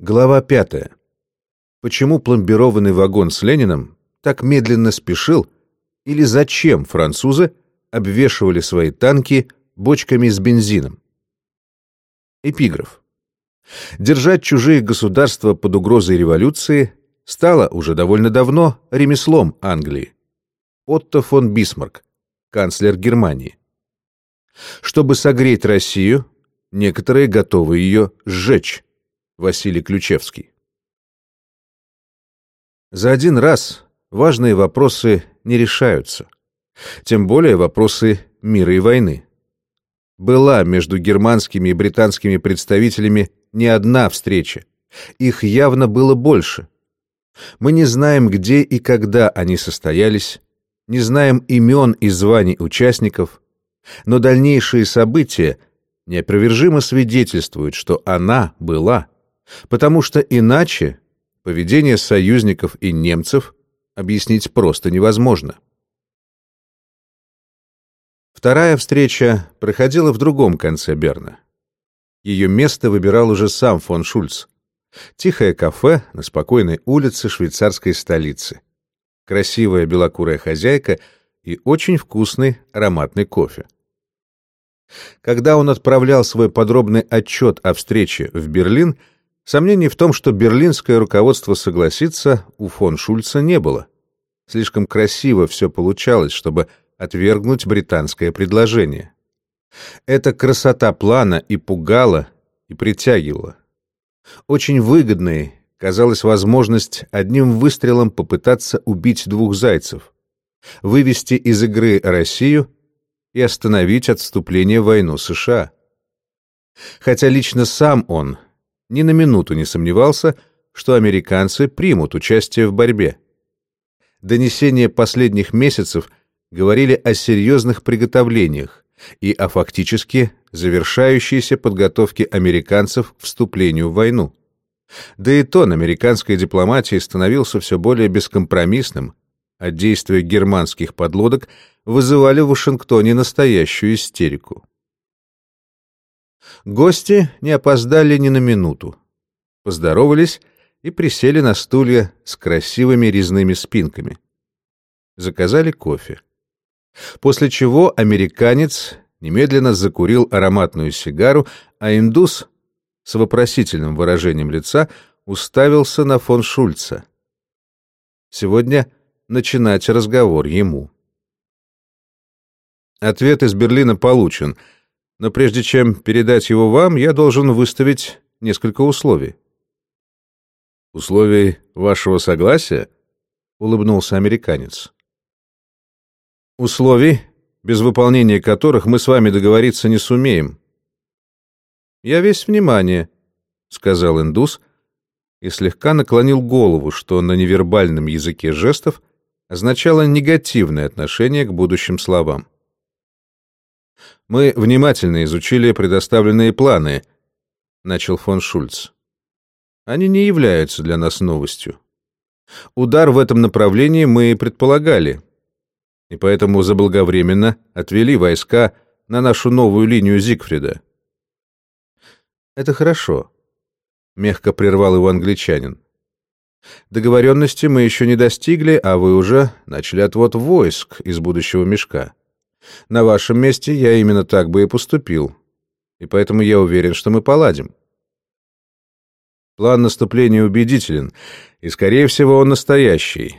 Глава пятая. Почему пломбированный вагон с Лениным так медленно спешил, или зачем французы обвешивали свои танки бочками с бензином? Эпиграф. Держать чужие государства под угрозой революции стало уже довольно давно ремеслом Англии. Отто фон Бисмарк, канцлер Германии. Чтобы согреть Россию, некоторые готовы ее сжечь. Василий Ключевский. За один раз важные вопросы не решаются, тем более вопросы мира и войны. Была между германскими и британскими представителями не одна встреча, их явно было больше. Мы не знаем, где и когда они состоялись, не знаем имен и званий участников, но дальнейшие события неопровержимо свидетельствуют, что она была, потому что иначе поведение союзников и немцев объяснить просто невозможно. Вторая встреча проходила в другом конце Берна. Ее место выбирал уже сам фон Шульц. Тихое кафе на спокойной улице швейцарской столицы. Красивая белокурая хозяйка и очень вкусный ароматный кофе. Когда он отправлял свой подробный отчет о встрече в Берлин, сомнений в том, что берлинское руководство согласится, у фон Шульца не было. Слишком красиво все получалось, чтобы отвергнуть британское предложение. Эта красота плана и пугала, и притягивала. Очень выгодной казалась возможность одним выстрелом попытаться убить двух зайцев, вывести из игры Россию и остановить отступление в войну США. Хотя лично сам он ни на минуту не сомневался, что американцы примут участие в борьбе. Донесения последних месяцев говорили о серьезных приготовлениях и о фактически завершающейся подготовке американцев к вступлению в войну. Да и тон американской дипломатии становился все более бескомпромиссным, а действия германских подлодок вызывали в Вашингтоне настоящую истерику. Гости не опоздали ни на минуту. Поздоровались и присели на стулья с красивыми резными спинками. Заказали кофе. После чего американец немедленно закурил ароматную сигару, а индус с вопросительным выражением лица уставился на фон Шульца. Сегодня начинать разговор ему. Ответ из Берлина получен — но прежде чем передать его вам, я должен выставить несколько условий. «Условий вашего согласия?» — улыбнулся американец. «Условий, без выполнения которых мы с вами договориться не сумеем». «Я весь внимание», — сказал индус и слегка наклонил голову, что на невербальном языке жестов означало негативное отношение к будущим словам. Мы внимательно изучили предоставленные планы, начал фон Шульц. Они не являются для нас новостью. Удар в этом направлении мы предполагали, и поэтому заблаговременно отвели войска на нашу новую линию Зигфрида. Это хорошо, мягко прервал его англичанин. Договоренности мы еще не достигли, а вы уже начали отвод войск из будущего мешка. На вашем месте я именно так бы и поступил. И поэтому я уверен, что мы поладим. План наступления убедителен, и, скорее всего, он настоящий.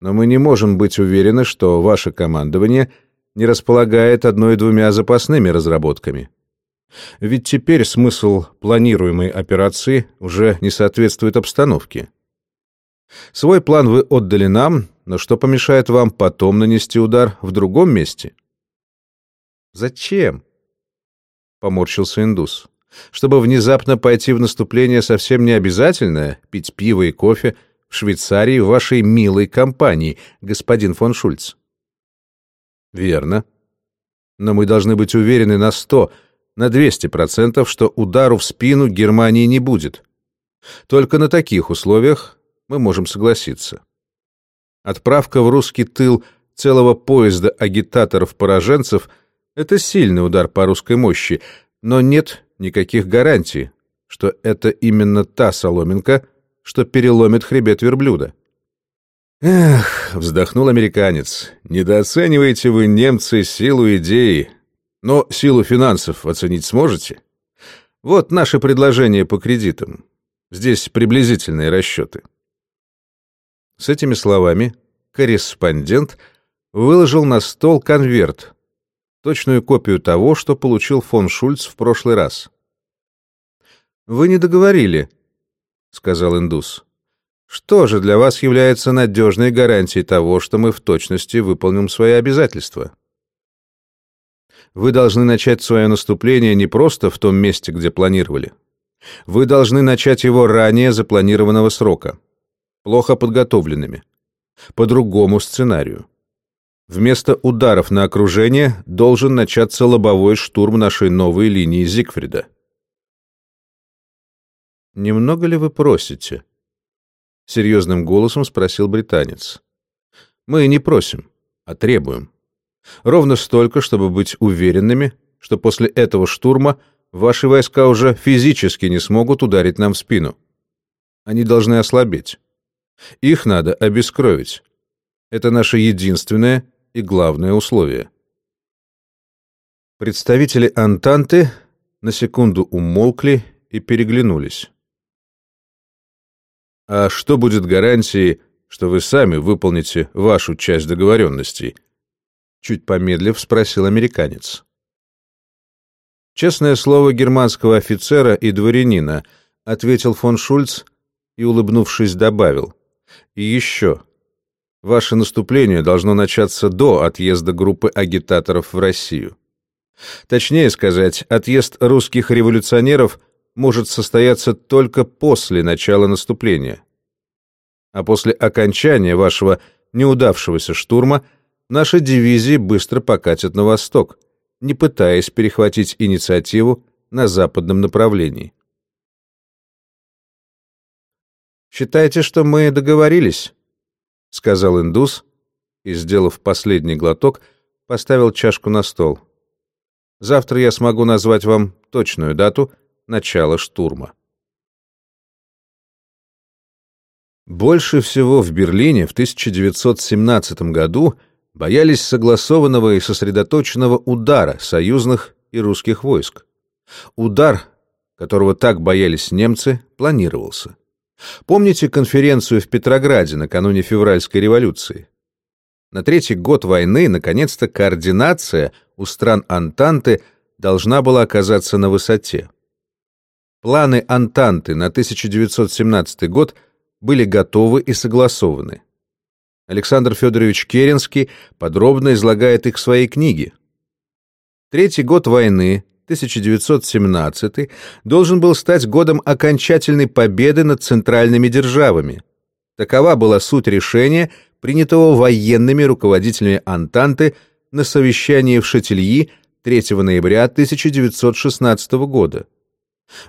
Но мы не можем быть уверены, что ваше командование не располагает одной-двумя запасными разработками. Ведь теперь смысл планируемой операции уже не соответствует обстановке. Свой план вы отдали нам, но что помешает вам потом нанести удар в другом месте? Зачем? Поморщился индус. Чтобы внезапно пойти в наступление совсем не обязательно пить пиво и кофе в Швейцарии в вашей милой компании, господин фон Шульц. Верно. Но мы должны быть уверены на сто, на двести процентов, что удару в спину Германии не будет. Только на таких условиях мы можем согласиться. Отправка в русский тыл целого поезда агитаторов-пораженцев — это сильный удар по русской мощи, но нет никаких гарантий, что это именно та соломинка, что переломит хребет верблюда. «Эх», — вздохнул американец, — «недооцениваете вы, немцы, силу идеи, но силу финансов оценить сможете? Вот наше предложение по кредитам. Здесь приблизительные расчеты». С этими словами корреспондент выложил на стол конверт, точную копию того, что получил фон Шульц в прошлый раз. «Вы не договорили», — сказал индус. «Что же для вас является надежной гарантией того, что мы в точности выполним свои обязательства?» Вы должны начать свое наступление не просто в том месте, где планировали. Вы должны начать его ранее запланированного срока плохо подготовленными, по другому сценарию. Вместо ударов на окружение должен начаться лобовой штурм нашей новой линии Зигфрида. «Немного ли вы просите?» — серьезным голосом спросил британец. «Мы не просим, а требуем. Ровно столько, чтобы быть уверенными, что после этого штурма ваши войска уже физически не смогут ударить нам в спину. Они должны ослабеть. Их надо обескровить. Это наше единственное и главное условие. Представители Антанты на секунду умолкли и переглянулись. «А что будет гарантией, что вы сами выполните вашу часть договоренностей?» Чуть помедлив спросил американец. «Честное слово германского офицера и дворянина», — ответил фон Шульц и, улыбнувшись, добавил. И еще. Ваше наступление должно начаться до отъезда группы агитаторов в Россию. Точнее сказать, отъезд русских революционеров может состояться только после начала наступления. А после окончания вашего неудавшегося штурма наши дивизии быстро покатят на восток, не пытаясь перехватить инициативу на западном направлении. «Считайте, что мы договорились», — сказал индус и, сделав последний глоток, поставил чашку на стол. «Завтра я смогу назвать вам точную дату начала штурма». Больше всего в Берлине в 1917 году боялись согласованного и сосредоточенного удара союзных и русских войск. Удар, которого так боялись немцы, планировался. Помните конференцию в Петрограде накануне февральской революции? На третий год войны, наконец-то, координация у стран Антанты должна была оказаться на высоте. Планы Антанты на 1917 год были готовы и согласованы. Александр Федорович Керенский подробно излагает их в своей книге. Третий год войны 1917 должен был стать годом окончательной победы над центральными державами. Такова была суть решения, принятого военными руководителями Антанты на совещании в Шатильи 3 ноября 1916 года.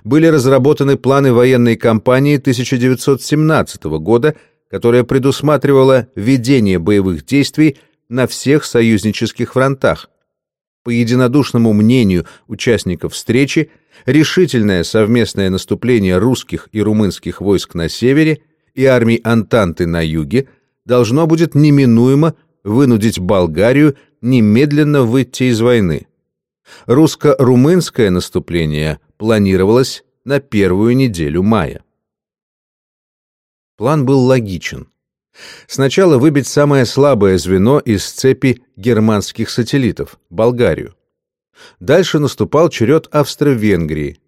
Были разработаны планы военной кампании 1917 года, которая предусматривала ведение боевых действий на всех союзнических фронтах, по единодушному мнению участников встречи, решительное совместное наступление русских и румынских войск на севере и армий Антанты на юге должно будет неминуемо вынудить Болгарию немедленно выйти из войны. Русско-румынское наступление планировалось на первую неделю мая. План был логичен. Сначала выбить самое слабое звено из цепи германских сателлитов – Болгарию. Дальше наступал черед Австро-Венгрии.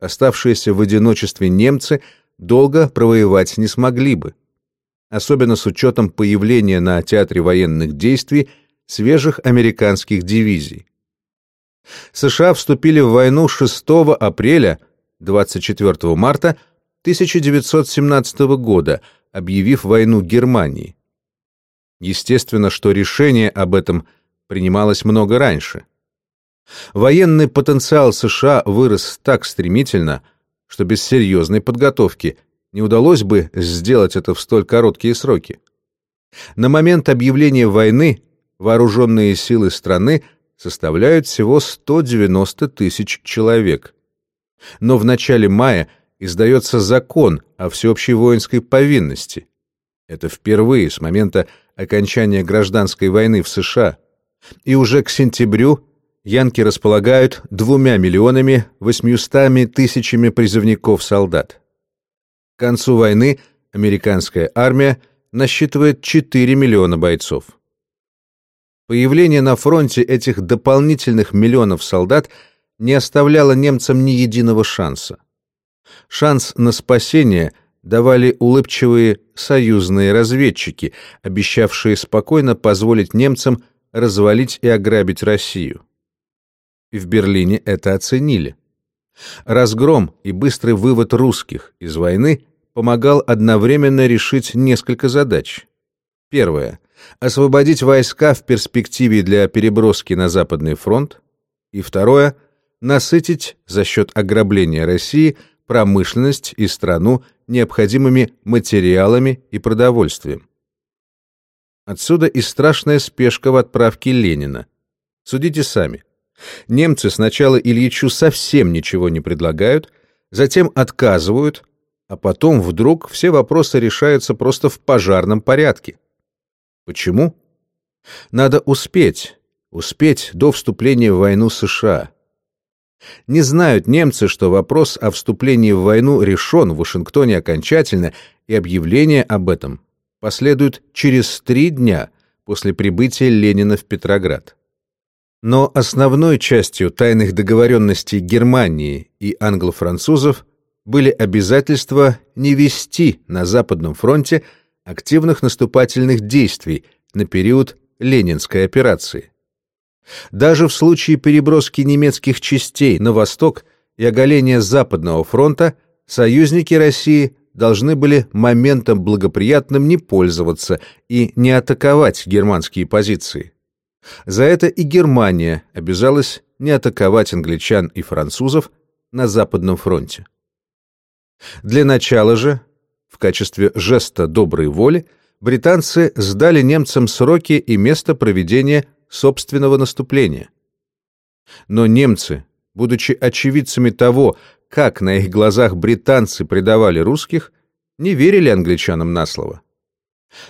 Оставшиеся в одиночестве немцы долго провоевать не смогли бы, особенно с учетом появления на театре военных действий свежих американских дивизий. США вступили в войну 6 апреля 24 марта 1917 года – объявив войну Германии. Естественно, что решение об этом принималось много раньше. Военный потенциал США вырос так стремительно, что без серьезной подготовки не удалось бы сделать это в столь короткие сроки. На момент объявления войны вооруженные силы страны составляют всего 190 тысяч человек. Но в начале мая издается закон о всеобщей воинской повинности. Это впервые с момента окончания гражданской войны в США. И уже к сентябрю янки располагают двумя миллионами восьмиустами тысячами призывников-солдат. К концу войны американская армия насчитывает 4 миллиона бойцов. Появление на фронте этих дополнительных миллионов солдат не оставляло немцам ни единого шанса. Шанс на спасение давали улыбчивые союзные разведчики, обещавшие спокойно позволить немцам развалить и ограбить Россию. В Берлине это оценили. Разгром и быстрый вывод русских из войны помогал одновременно решить несколько задач. Первое — освободить войска в перспективе для переброски на Западный фронт. И второе — насытить за счет ограбления России промышленность и страну необходимыми материалами и продовольствием. Отсюда и страшная спешка в отправке Ленина. Судите сами. Немцы сначала Ильичу совсем ничего не предлагают, затем отказывают, а потом вдруг все вопросы решаются просто в пожарном порядке. Почему? Надо успеть, успеть до вступления в войну США. Не знают немцы, что вопрос о вступлении в войну решен в Вашингтоне окончательно, и объявление об этом последует через три дня после прибытия Ленина в Петроград. Но основной частью тайных договоренностей Германии и англо-французов были обязательства не вести на Западном фронте активных наступательных действий на период Ленинской операции. Даже в случае переброски немецких частей на восток и оголения Западного фронта союзники России должны были моментом благоприятным не пользоваться и не атаковать германские позиции. За это и Германия обязалась не атаковать англичан и французов на Западном фронте. Для начала же, в качестве жеста доброй воли, британцы сдали немцам сроки и место проведения собственного наступления. Но немцы, будучи очевидцами того, как на их глазах британцы предавали русских, не верили англичанам на слово.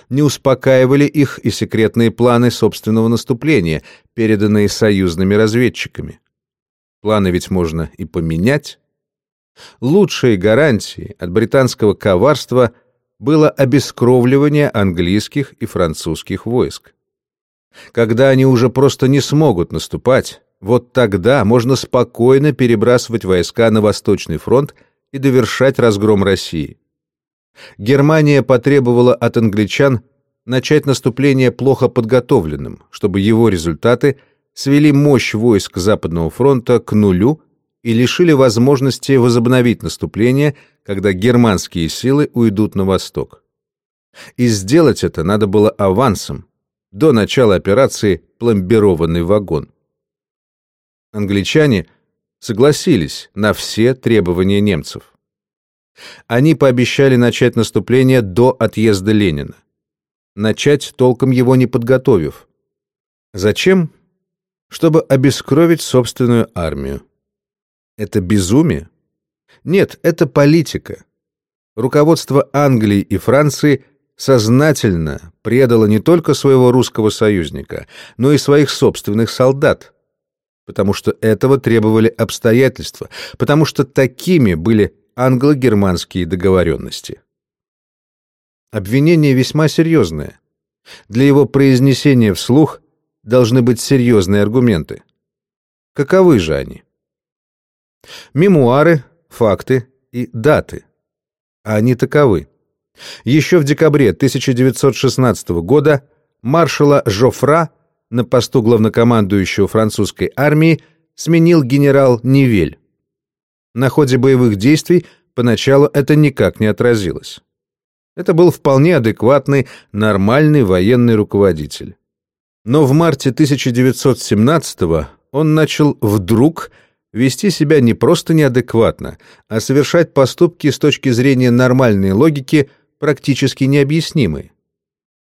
Не успокаивали их и секретные планы собственного наступления, переданные союзными разведчиками. Планы ведь можно и поменять. Лучшей гарантией от британского коварства было обескровливание английских и французских войск. Когда они уже просто не смогут наступать, вот тогда можно спокойно перебрасывать войска на Восточный фронт и довершать разгром России. Германия потребовала от англичан начать наступление плохо подготовленным, чтобы его результаты свели мощь войск Западного фронта к нулю и лишили возможности возобновить наступление, когда германские силы уйдут на восток. И сделать это надо было авансом, до начала операции «Пломбированный вагон». Англичане согласились на все требования немцев. Они пообещали начать наступление до отъезда Ленина. Начать толком его не подготовив. Зачем? Чтобы обескровить собственную армию. Это безумие? Нет, это политика. Руководство Англии и Франции сознательно предало не только своего русского союзника, но и своих собственных солдат, потому что этого требовали обстоятельства, потому что такими были англо-германские договоренности. Обвинение весьма серьезное. Для его произнесения вслух должны быть серьезные аргументы. Каковы же они? Мемуары, факты и даты. А они таковы. Еще в декабре 1916 года маршала Жофра на посту главнокомандующего французской армии сменил генерал Нивель. На ходе боевых действий поначалу это никак не отразилось. Это был вполне адекватный, нормальный военный руководитель. Но в марте 1917 он начал вдруг вести себя не просто неадекватно, а совершать поступки с точки зрения нормальной логики практически необъяснимые.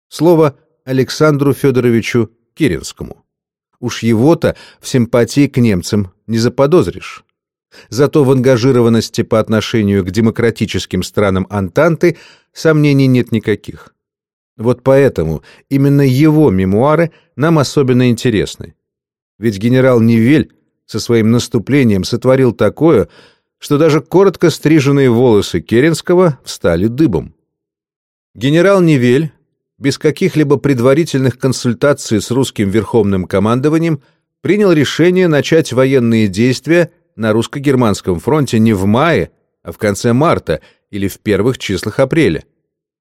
Слово Александру Федоровичу Киринскому. Уж его-то в симпатии к немцам не заподозришь. Зато в ангажированности по отношению к демократическим странам Антанты сомнений нет никаких. Вот поэтому именно его мемуары нам особенно интересны. Ведь генерал Нивель со своим наступлением сотворил такое, что даже коротко стриженные волосы Керенского встали дыбом. Генерал Нивель, без каких-либо предварительных консультаций с русским верховным командованием, принял решение начать военные действия на русско-германском фронте не в мае, а в конце марта или в первых числах апреля.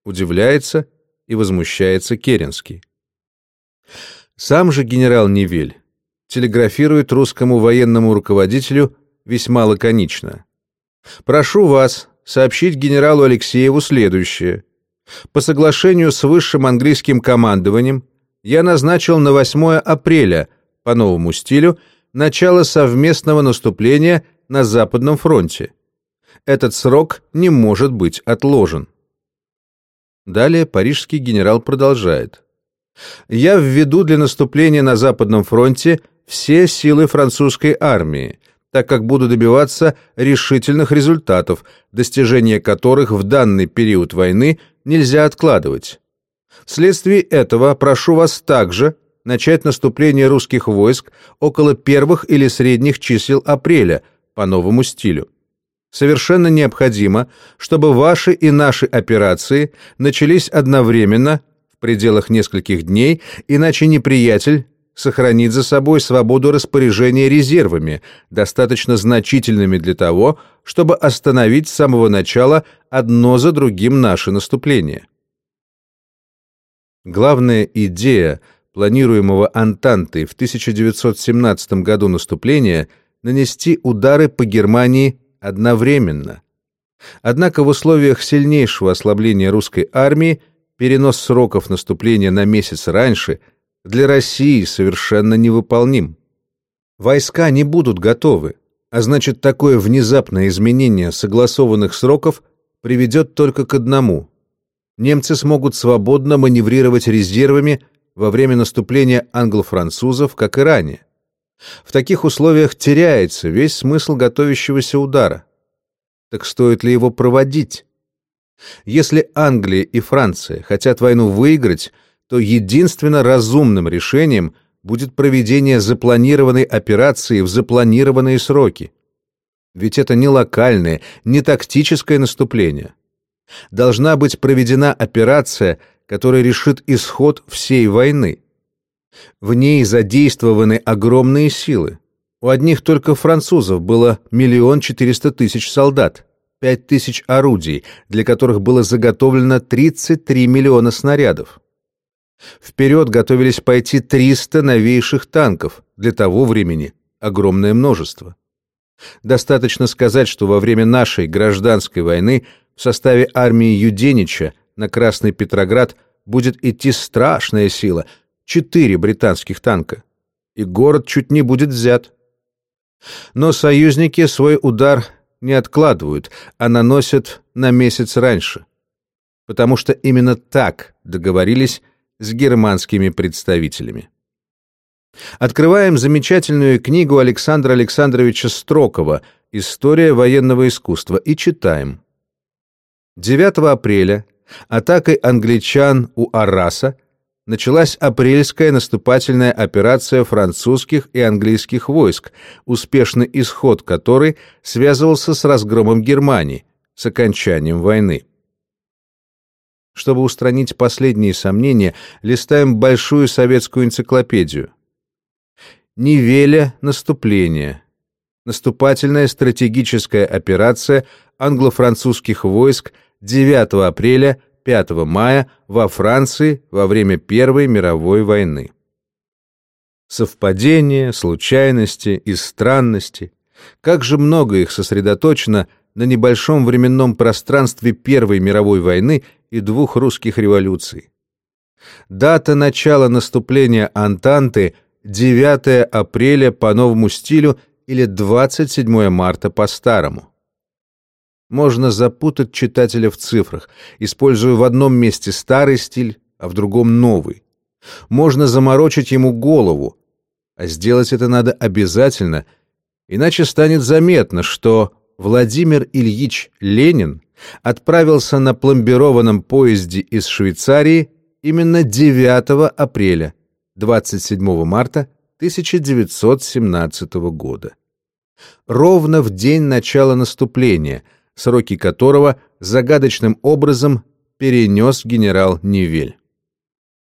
Удивляется и возмущается Керенский. Сам же генерал Нивель телеграфирует русскому военному руководителю весьма лаконично. «Прошу вас сообщить генералу Алексееву следующее. По соглашению с высшим английским командованием я назначил на 8 апреля по новому стилю начало совместного наступления на Западном фронте. Этот срок не может быть отложен. Далее парижский генерал продолжает. «Я введу для наступления на Западном фронте все силы французской армии, так как буду добиваться решительных результатов, достижение которых в данный период войны нельзя откладывать. Вследствие этого прошу вас также начать наступление русских войск около первых или средних чисел апреля по новому стилю. Совершенно необходимо, чтобы ваши и наши операции начались одновременно в пределах нескольких дней, иначе неприятель сохранит за собой свободу распоряжения резервами, достаточно значительными для того, чтобы остановить с самого начала одно за другим наше наступление. Главная идея планируемого Антантой в 1917 году наступления нанести удары по Германии одновременно. Однако в условиях сильнейшего ослабления русской армии перенос сроков наступления на месяц раньше – для России совершенно невыполним. Войска не будут готовы, а значит, такое внезапное изменение согласованных сроков приведет только к одному. Немцы смогут свободно маневрировать резервами во время наступления англо-французов, как и ранее. В таких условиях теряется весь смысл готовящегося удара. Так стоит ли его проводить? Если Англия и Франция хотят войну выиграть, то единственно разумным решением будет проведение запланированной операции в запланированные сроки. Ведь это не локальное, не тактическое наступление. Должна быть проведена операция, которая решит исход всей войны. В ней задействованы огромные силы. У одних только французов было миллион четыреста тысяч солдат, пять тысяч орудий, для которых было заготовлено 33 миллиона снарядов. Вперед готовились пойти 300 новейших танков, для того времени огромное множество. Достаточно сказать, что во время нашей гражданской войны в составе армии Юденича на Красный Петроград будет идти страшная сила — четыре британских танка, и город чуть не будет взят. Но союзники свой удар не откладывают, а наносят на месяц раньше, потому что именно так договорились с германскими представителями. Открываем замечательную книгу Александра Александровича Строкова «История военного искусства» и читаем. 9 апреля атакой англичан у Арраса началась апрельская наступательная операция французских и английских войск, успешный исход которой связывался с разгромом Германии, с окончанием войны. Чтобы устранить последние сомнения, листаем большую советскую энциклопедию. Невеля наступление. Наступательная стратегическая операция англо-французских войск 9 апреля 5 мая во Франции во время Первой мировой войны. Совпадения, случайности и странности, как же много их сосредоточено на небольшом временном пространстве Первой мировой войны и двух русских революций. Дата начала наступления Антанты 9 апреля по новому стилю или 27 марта по старому. Можно запутать читателя в цифрах, используя в одном месте старый стиль, а в другом новый. Можно заморочить ему голову, а сделать это надо обязательно, Иначе станет заметно, что Владимир Ильич Ленин отправился на пломбированном поезде из Швейцарии именно 9 апреля, 27 марта 1917 года. Ровно в день начала наступления, сроки которого загадочным образом перенес генерал Невель.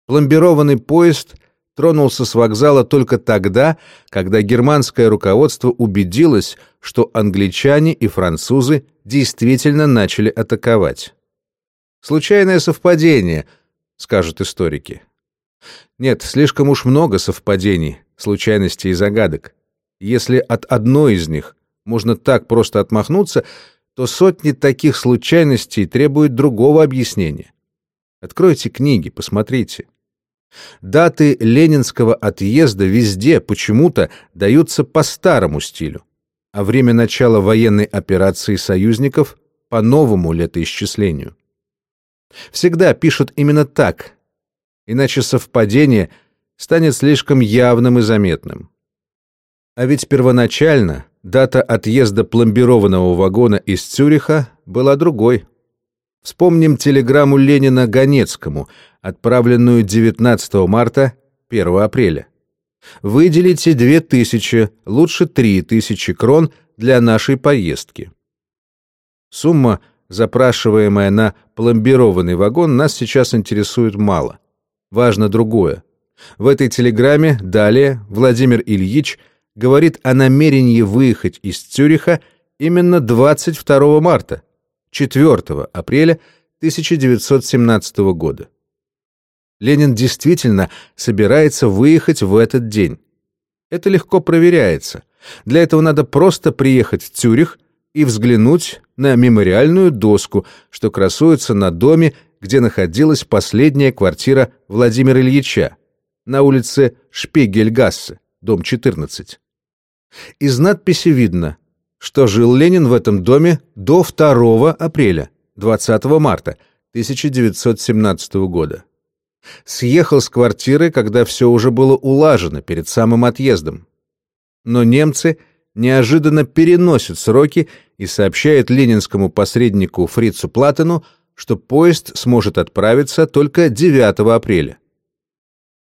Пломбированный поезд тронулся с вокзала только тогда, когда германское руководство убедилось, что англичане и французы действительно начали атаковать. Случайное совпадение, скажут историки. Нет, слишком уж много совпадений, случайностей и загадок. Если от одной из них можно так просто отмахнуться, то сотни таких случайностей требуют другого объяснения. Откройте книги, посмотрите. Даты ленинского отъезда везде почему-то даются по старому стилю, а время начала военной операции союзников по новому летоисчислению. Всегда пишут именно так, иначе совпадение станет слишком явным и заметным. А ведь первоначально дата отъезда пломбированного вагона из Цюриха была другой. Вспомним телеграмму Ленина Ганецкому, отправленную 19 марта, 1 апреля. Выделите 2000, лучше 3000 крон для нашей поездки. Сумма, запрашиваемая на пломбированный вагон, нас сейчас интересует мало. Важно другое. В этой телеграмме далее Владимир Ильич говорит о намерении выехать из Цюриха именно 22 марта, 4 апреля 1917 года. Ленин действительно собирается выехать в этот день. Это легко проверяется. Для этого надо просто приехать в Цюрих и взглянуть на мемориальную доску, что красуется на доме, где находилась последняя квартира Владимира Ильича, на улице Шпигельгассе, дом 14. Из надписи видно, что жил Ленин в этом доме до 2 апреля, 20 марта 1917 года. Съехал с квартиры, когда все уже было улажено перед самым отъездом. Но немцы неожиданно переносят сроки и сообщают ленинскому посреднику Фрицу Платену, что поезд сможет отправиться только 9 апреля.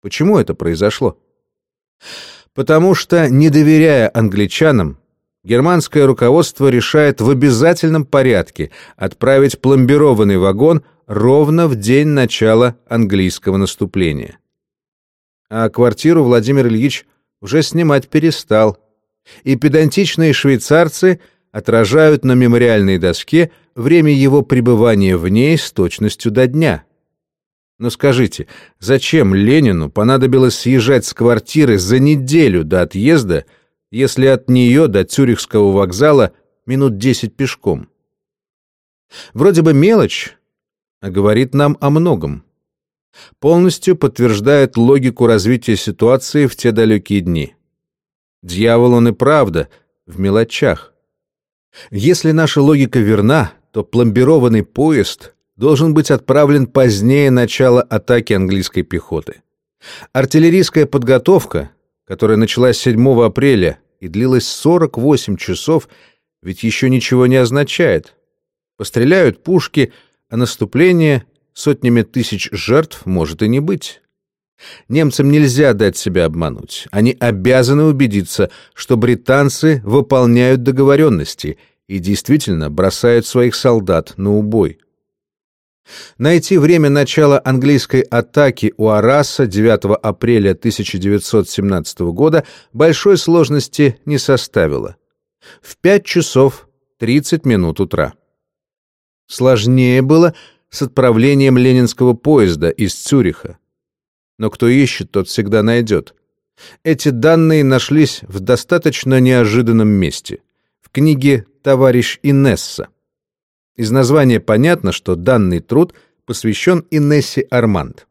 Почему это произошло? Потому что, не доверяя англичанам, германское руководство решает в обязательном порядке отправить пломбированный вагон ровно в день начала английского наступления. А квартиру Владимир Ильич уже снимать перестал, и педантичные швейцарцы отражают на мемориальной доске время его пребывания в ней с точностью до дня. Но скажите, зачем Ленину понадобилось съезжать с квартиры за неделю до отъезда, если от нее до Цюрихского вокзала минут десять пешком? Вроде бы мелочь, а говорит нам о многом. Полностью подтверждает логику развития ситуации в те далекие дни. Дьявол он и правда в мелочах. Если наша логика верна, то пломбированный поезд должен быть отправлен позднее начала атаки английской пехоты. Артиллерийская подготовка, которая началась 7 апреля и длилась 48 часов, ведь еще ничего не означает. Постреляют пушки, а наступление сотнями тысяч жертв может и не быть. Немцам нельзя дать себя обмануть. Они обязаны убедиться, что британцы выполняют договоренности и действительно бросают своих солдат на убой. Найти время начала английской атаки у Араса 9 апреля 1917 года большой сложности не составило. В 5 часов 30 минут утра. Сложнее было с отправлением ленинского поезда из Цюриха. Но кто ищет, тот всегда найдет. Эти данные нашлись в достаточно неожиданном месте. В книге «Товарищ Инесса». Из названия понятно, что данный труд посвящен Инессе Арманд.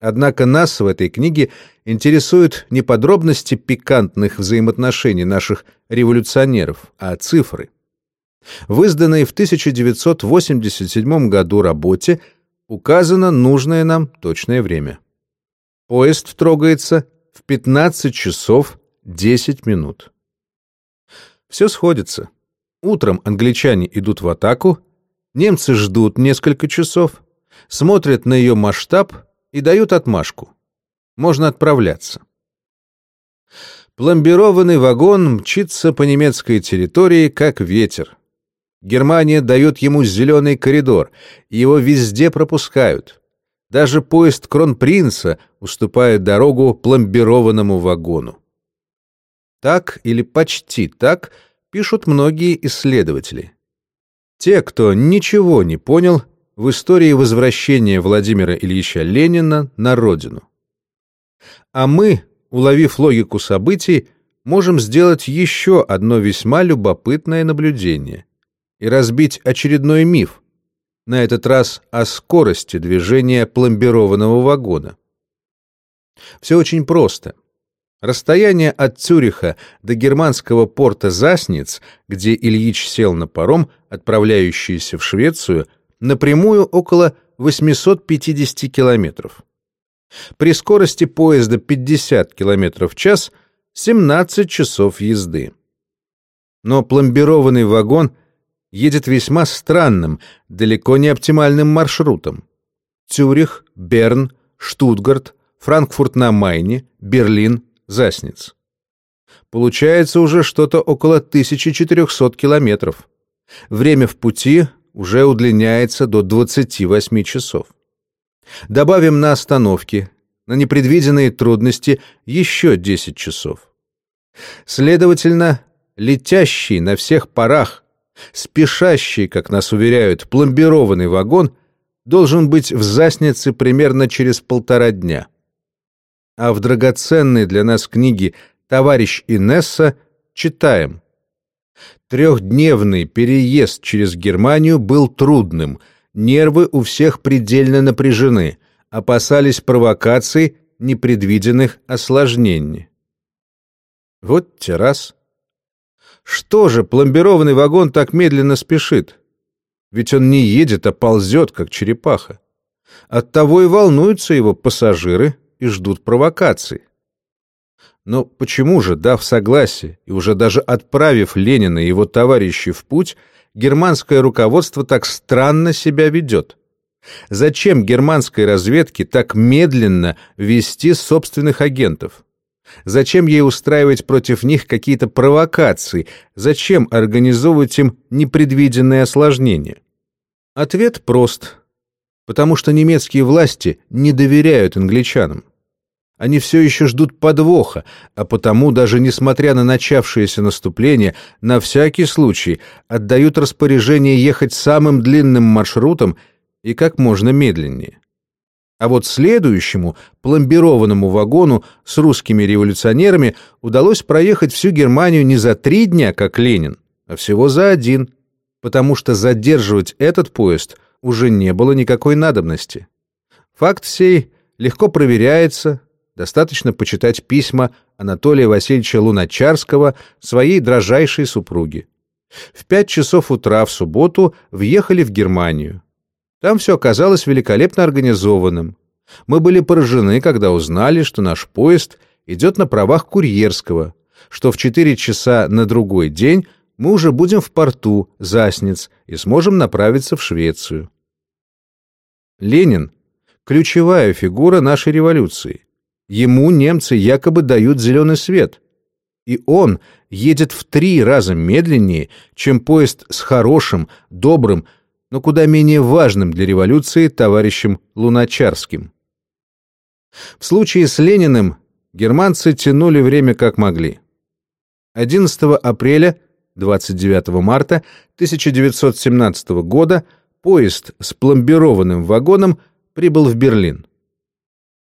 Однако нас в этой книге интересуют не подробности пикантных взаимоотношений наших революционеров, а цифры. В изданной в 1987 году работе указано нужное нам точное время. Поезд трогается в 15 часов 10 минут. Все сходится. Утром англичане идут в атаку, немцы ждут несколько часов, смотрят на ее масштаб и дают отмашку. Можно отправляться. Пломбированный вагон мчится по немецкой территории, как ветер. Германия дает ему зеленый коридор, и его везде пропускают. Даже поезд Кронпринца уступает дорогу пломбированному вагону. Так или почти так пишут многие исследователи. Те, кто ничего не понял в истории возвращения Владимира Ильича Ленина на родину. А мы, уловив логику событий, можем сделать еще одно весьма любопытное наблюдение и разбить очередной миф, на этот раз о скорости движения пломбированного вагона. Все очень просто. Расстояние от Цюриха до германского порта Засниц, где Ильич сел на паром, отправляющийся в Швецию, напрямую около 850 километров. При скорости поезда 50 км в час 17 часов езды. Но пломбированный вагон едет весьма странным, далеко не оптимальным маршрутом. Цюрих, Берн, Штутгарт, Франкфурт на Майне, Берлин, Засниц. Получается уже что-то около 1400 километров. Время в пути уже удлиняется до 28 часов. Добавим на остановки, на непредвиденные трудности еще 10 часов. Следовательно, летящий на всех парах, спешащий, как нас уверяют, пломбированный вагон должен быть в Заснице примерно через полтора дня. А в драгоценной для нас книге «Товарищ Инесса» читаем. Трехдневный переезд через Германию был трудным – Нервы у всех предельно напряжены, опасались провокаций, непредвиденных осложнений. Вот те раз. Что же пломбированный вагон так медленно спешит? Ведь он не едет, а ползет, как черепаха. Оттого и волнуются его пассажиры и ждут провокаций. Но почему же, дав согласие и уже даже отправив Ленина и его товарищей в путь, германское руководство так странно себя ведет? Зачем германской разведке так медленно вести собственных агентов? Зачем ей устраивать против них какие-то провокации? Зачем организовывать им непредвиденные осложнения? Ответ прост. Потому что немецкие власти не доверяют англичанам. Они все еще ждут подвоха, а потому, даже несмотря на начавшееся наступление, на всякий случай отдают распоряжение ехать самым длинным маршрутом и как можно медленнее. А вот следующему, пломбированному вагону с русскими революционерами удалось проехать всю Германию не за три дня, как Ленин, а всего за один, потому что задерживать этот поезд уже не было никакой надобности. Факт сей легко проверяется, Достаточно почитать письма Анатолия Васильевича Луначарского своей дрожайшей супруге. В пять часов утра в субботу въехали в Германию. Там все оказалось великолепно организованным. Мы были поражены, когда узнали, что наш поезд идет на правах курьерского, что в четыре часа на другой день мы уже будем в порту Засниц и сможем направиться в Швецию. Ленин – ключевая фигура нашей революции. Ему немцы якобы дают зеленый свет. И он едет в три раза медленнее, чем поезд с хорошим, добрым, но куда менее важным для революции товарищем Луначарским. В случае с Лениным германцы тянули время как могли. 11 апреля 29 марта 1917 года поезд с пломбированным вагоном прибыл в Берлин.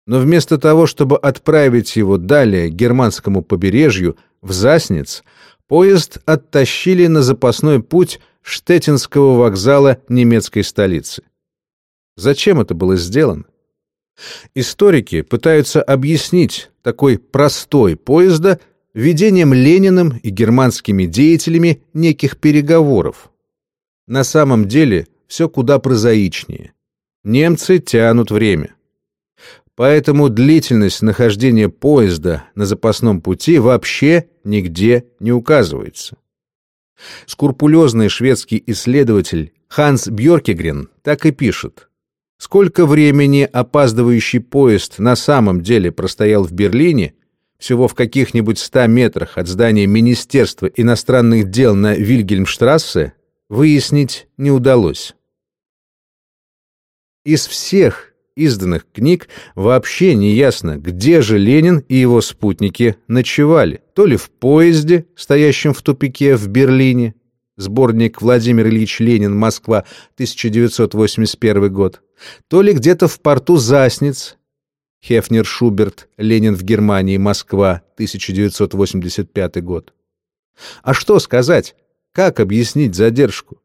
Но вместо того, чтобы отправить его далее к германскому побережью, в Засниц, поезд оттащили на запасной путь Штеттинского вокзала немецкой столицы. Зачем это было сделано? Историки пытаются объяснить такой простой поезда ведением Лениным и германскими деятелями неких переговоров. На самом деле все куда прозаичнее. Немцы тянут время. Поэтому длительность нахождения поезда на запасном пути вообще нигде не указывается. Скрупулезный шведский исследователь Ханс Бьоркегрен так и пишет. Сколько времени опаздывающий поезд на самом деле простоял в Берлине, всего в каких-нибудь ста метрах от здания Министерства иностранных дел на Вильгельмштрассе, выяснить не удалось. Из всех изданных книг вообще не ясно, где же Ленин и его спутники ночевали. То ли в поезде, стоящем в тупике в Берлине, сборник Владимир Ильич Ленин, Москва, 1981 год, то ли где-то в порту Засниц, Хефнер Шуберт, Ленин в Германии, Москва, 1985 год. А что сказать? Как объяснить задержку?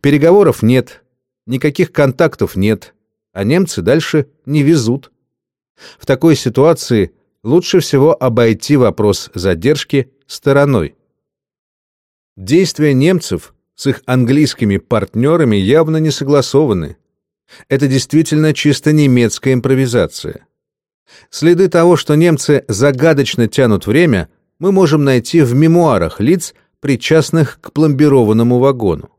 Переговоров нет, никаких контактов нет, а немцы дальше не везут. В такой ситуации лучше всего обойти вопрос задержки стороной. Действия немцев с их английскими партнерами явно не согласованы. Это действительно чисто немецкая импровизация. Следы того, что немцы загадочно тянут время, мы можем найти в мемуарах лиц, причастных к пломбированному вагону.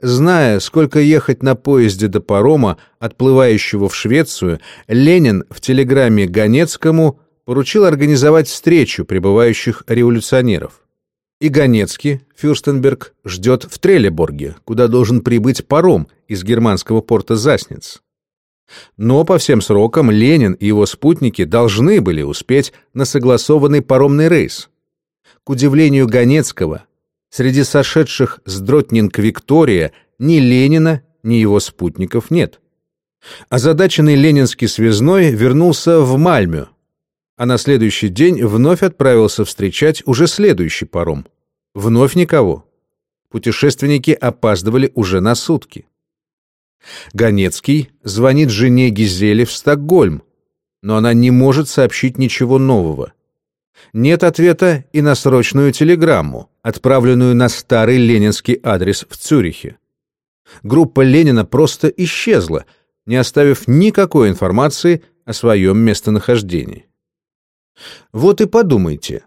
Зная, сколько ехать на поезде до парома, отплывающего в Швецию, Ленин в телеграмме Ганецкому поручил организовать встречу прибывающих революционеров. И Ганецкий, Фюрстенберг, ждет в Трелеборге, куда должен прибыть паром из германского порта Засниц. Но по всем срокам Ленин и его спутники должны были успеть на согласованный паромный рейс. К удивлению Ганецкого, среди сошедших с Дротнинг Виктория ни Ленина, ни его спутников нет. Озадаченный ленинский связной вернулся в Мальмю, а на следующий день вновь отправился встречать уже следующий паром. Вновь никого. Путешественники опаздывали уже на сутки. Ганецкий звонит жене Гизели в Стокгольм, но она не может сообщить ничего нового. Нет ответа и на срочную телеграмму, отправленную на старый ленинский адрес в Цюрихе. Группа Ленина просто исчезла, не оставив никакой информации о своем местонахождении. Вот и подумайте,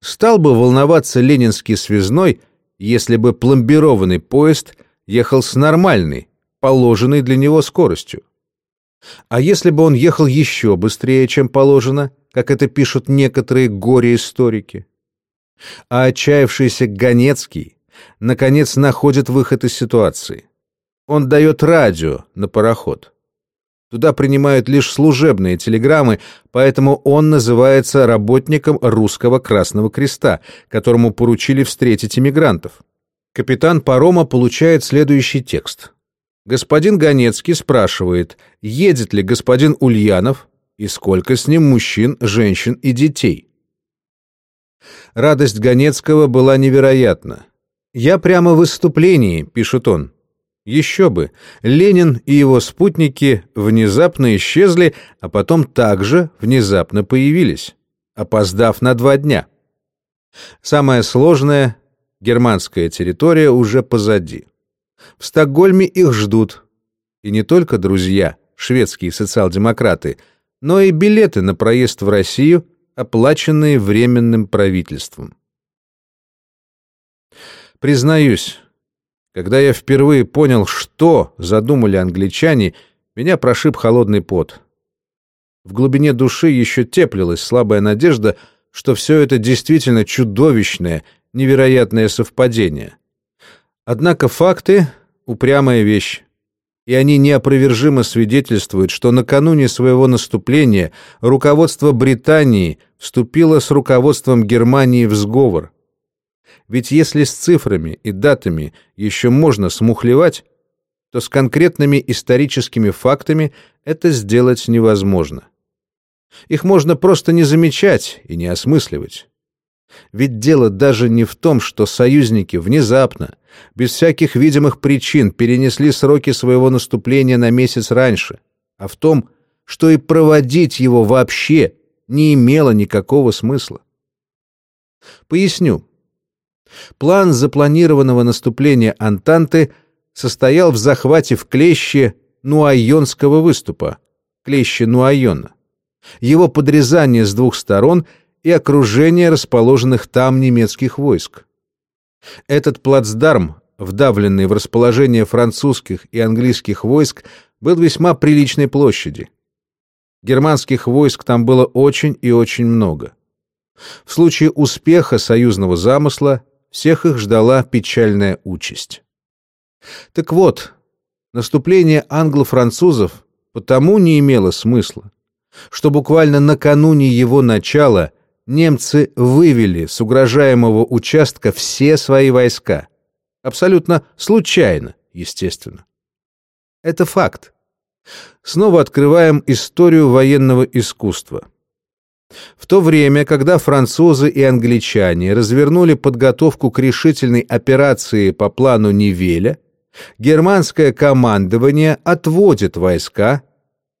стал бы волноваться ленинский связной, если бы пломбированный поезд ехал с нормальной, положенной для него скоростью. А если бы он ехал еще быстрее, чем положено, как это пишут некоторые горе-историки? А отчаявшийся Ганецкий, наконец, находит выход из ситуации. Он дает радио на пароход. Туда принимают лишь служебные телеграммы, поэтому он называется работником русского Красного Креста, которому поручили встретить иммигрантов. Капитан парома получает следующий текст. Господин Ганецкий спрашивает, едет ли господин Ульянов и сколько с ним мужчин, женщин и детей. Радость Ганецкого была невероятна. «Я прямо в выступлении», — пишет он. Еще бы, Ленин и его спутники внезапно исчезли, а потом также внезапно появились, опоздав на два дня. Самое сложное — германская территория уже позади. В Стокгольме их ждут. И не только друзья, шведские социал-демократы, но и билеты на проезд в Россию, оплаченные Временным правительством. Признаюсь, когда я впервые понял, что задумали англичане, меня прошиб холодный пот. В глубине души еще теплилась слабая надежда, что все это действительно чудовищное, невероятное совпадение. Однако факты — упрямая вещь, и они неопровержимо свидетельствуют, что накануне своего наступления руководство Британии вступило с руководством Германии в сговор — ведь если с цифрами и датами еще можно смухлевать, то с конкретными историческими фактами это сделать невозможно. Их можно просто не замечать и не осмысливать. Ведь дело даже не в том, что союзники внезапно, без всяких видимых причин, перенесли сроки своего наступления на месяц раньше, а в том, что и проводить его вообще не имело никакого смысла. Поясню. План запланированного наступления Антанты состоял в захвате в клеще Нуайонского выступа, клеще Нуайона, его подрезание с двух сторон и окружение расположенных там немецких войск. Этот плацдарм, вдавленный в расположение французских и английских войск, был весьма приличной площади. Германских войск там было очень и очень много. В случае успеха союзного замысла всех их ждала печальная участь. Так вот, наступление англо-французов потому не имело смысла, что буквально накануне его начала немцы вывели с угрожаемого участка все свои войска. Абсолютно случайно, естественно. Это факт. Снова открываем историю военного искусства. В то время, когда французы и англичане развернули подготовку к решительной операции по плану Нивеля, германское командование отводит войска,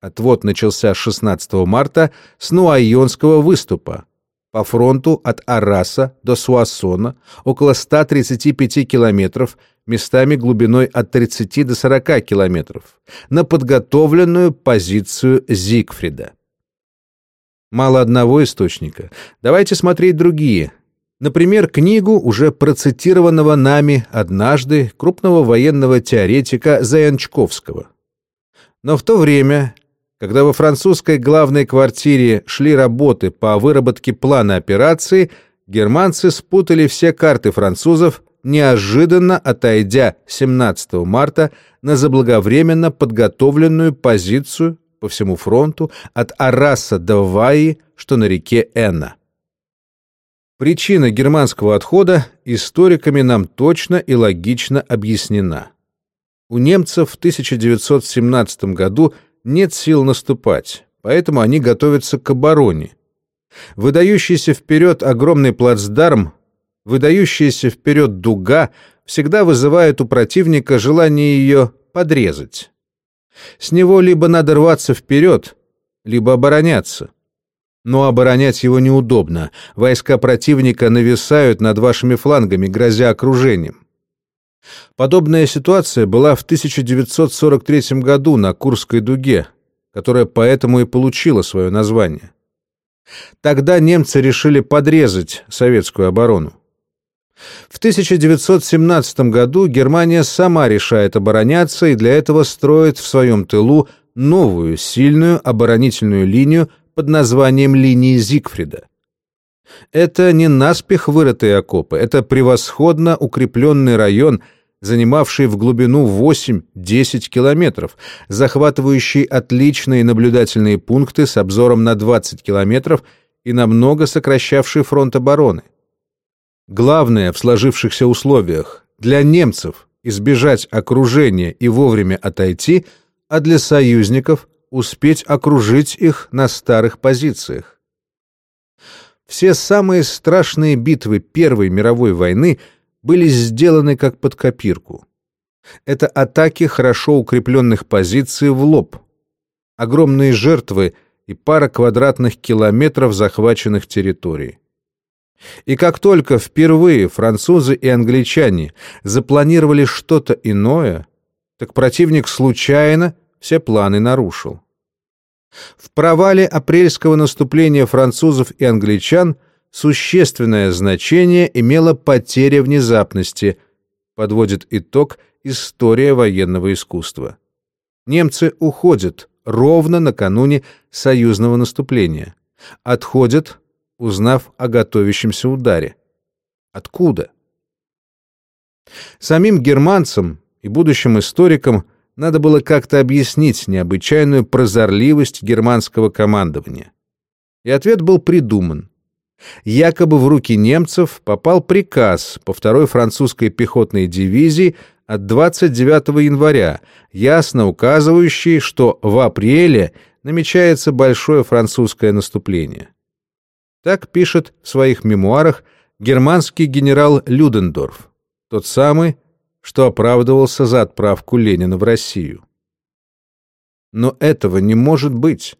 отвод начался 16 марта, с Нуайонского выступа, по фронту от Араса до Суассона, около 135 километров, местами глубиной от 30 до 40 километров, на подготовленную позицию Зигфрида. Мало одного источника. Давайте смотреть другие. Например, книгу уже процитированного нами однажды крупного военного теоретика Заянчковского. Но в то время, когда во французской главной квартире шли работы по выработке плана операции, германцы спутали все карты французов, неожиданно отойдя 17 марта на заблаговременно подготовленную позицию по всему фронту от Араса до Ваи, что на реке Энна. Причина германского отхода историками нам точно и логично объяснена. У немцев в 1917 году нет сил наступать, поэтому они готовятся к обороне. Выдающийся вперед огромный плацдарм, выдающаяся вперед дуга всегда вызывает у противника желание ее подрезать. С него либо надо рваться вперед, либо обороняться. Но оборонять его неудобно. Войска противника нависают над вашими флангами, грозя окружением. Подобная ситуация была в 1943 году на Курской дуге, которая поэтому и получила свое название. Тогда немцы решили подрезать советскую оборону. В 1917 году Германия сама решает обороняться и для этого строит в своем тылу новую сильную оборонительную линию под названием линии Зигфрида. Это не наспех вырытые окопы, это превосходно укрепленный район, занимавший в глубину 8-10 километров, захватывающий отличные наблюдательные пункты с обзором на 20 километров и намного сокращавший фронт обороны. Главное в сложившихся условиях для немцев избежать окружения и вовремя отойти, а для союзников успеть окружить их на старых позициях. Все самые страшные битвы Первой мировой войны были сделаны как под копирку. Это атаки хорошо укрепленных позиций в лоб, огромные жертвы и пара квадратных километров захваченных территорий. И как только впервые французы и англичане запланировали что-то иное, так противник случайно все планы нарушил. В провале апрельского наступления французов и англичан существенное значение имела потеря внезапности, подводит итог история военного искусства. Немцы уходят ровно накануне союзного наступления, отходят узнав о готовящемся ударе. Откуда? Самим германцам и будущим историкам надо было как-то объяснить необычайную прозорливость германского командования. И ответ был придуман. Якобы в руки немцев попал приказ по второй французской пехотной дивизии от 29 января, ясно указывающий, что в апреле намечается большое французское наступление. Так пишет в своих мемуарах германский генерал Людендорф, тот самый, что оправдывался за отправку Ленина в Россию. Но этого не может быть.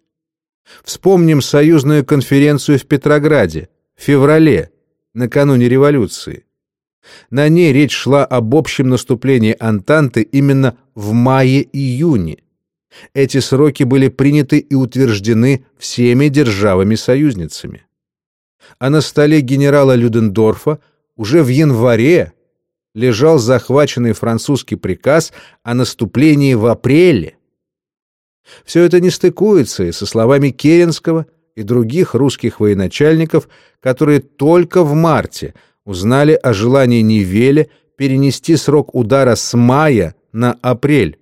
Вспомним союзную конференцию в Петрограде в феврале, накануне революции. На ней речь шла об общем наступлении Антанты именно в мае-июне. Эти сроки были приняты и утверждены всеми державами-союзницами а на столе генерала Людендорфа уже в январе лежал захваченный французский приказ о наступлении в апреле. Все это не стыкуется и со словами Керенского и других русских военачальников, которые только в марте узнали о желании Невеля перенести срок удара с мая на апрель.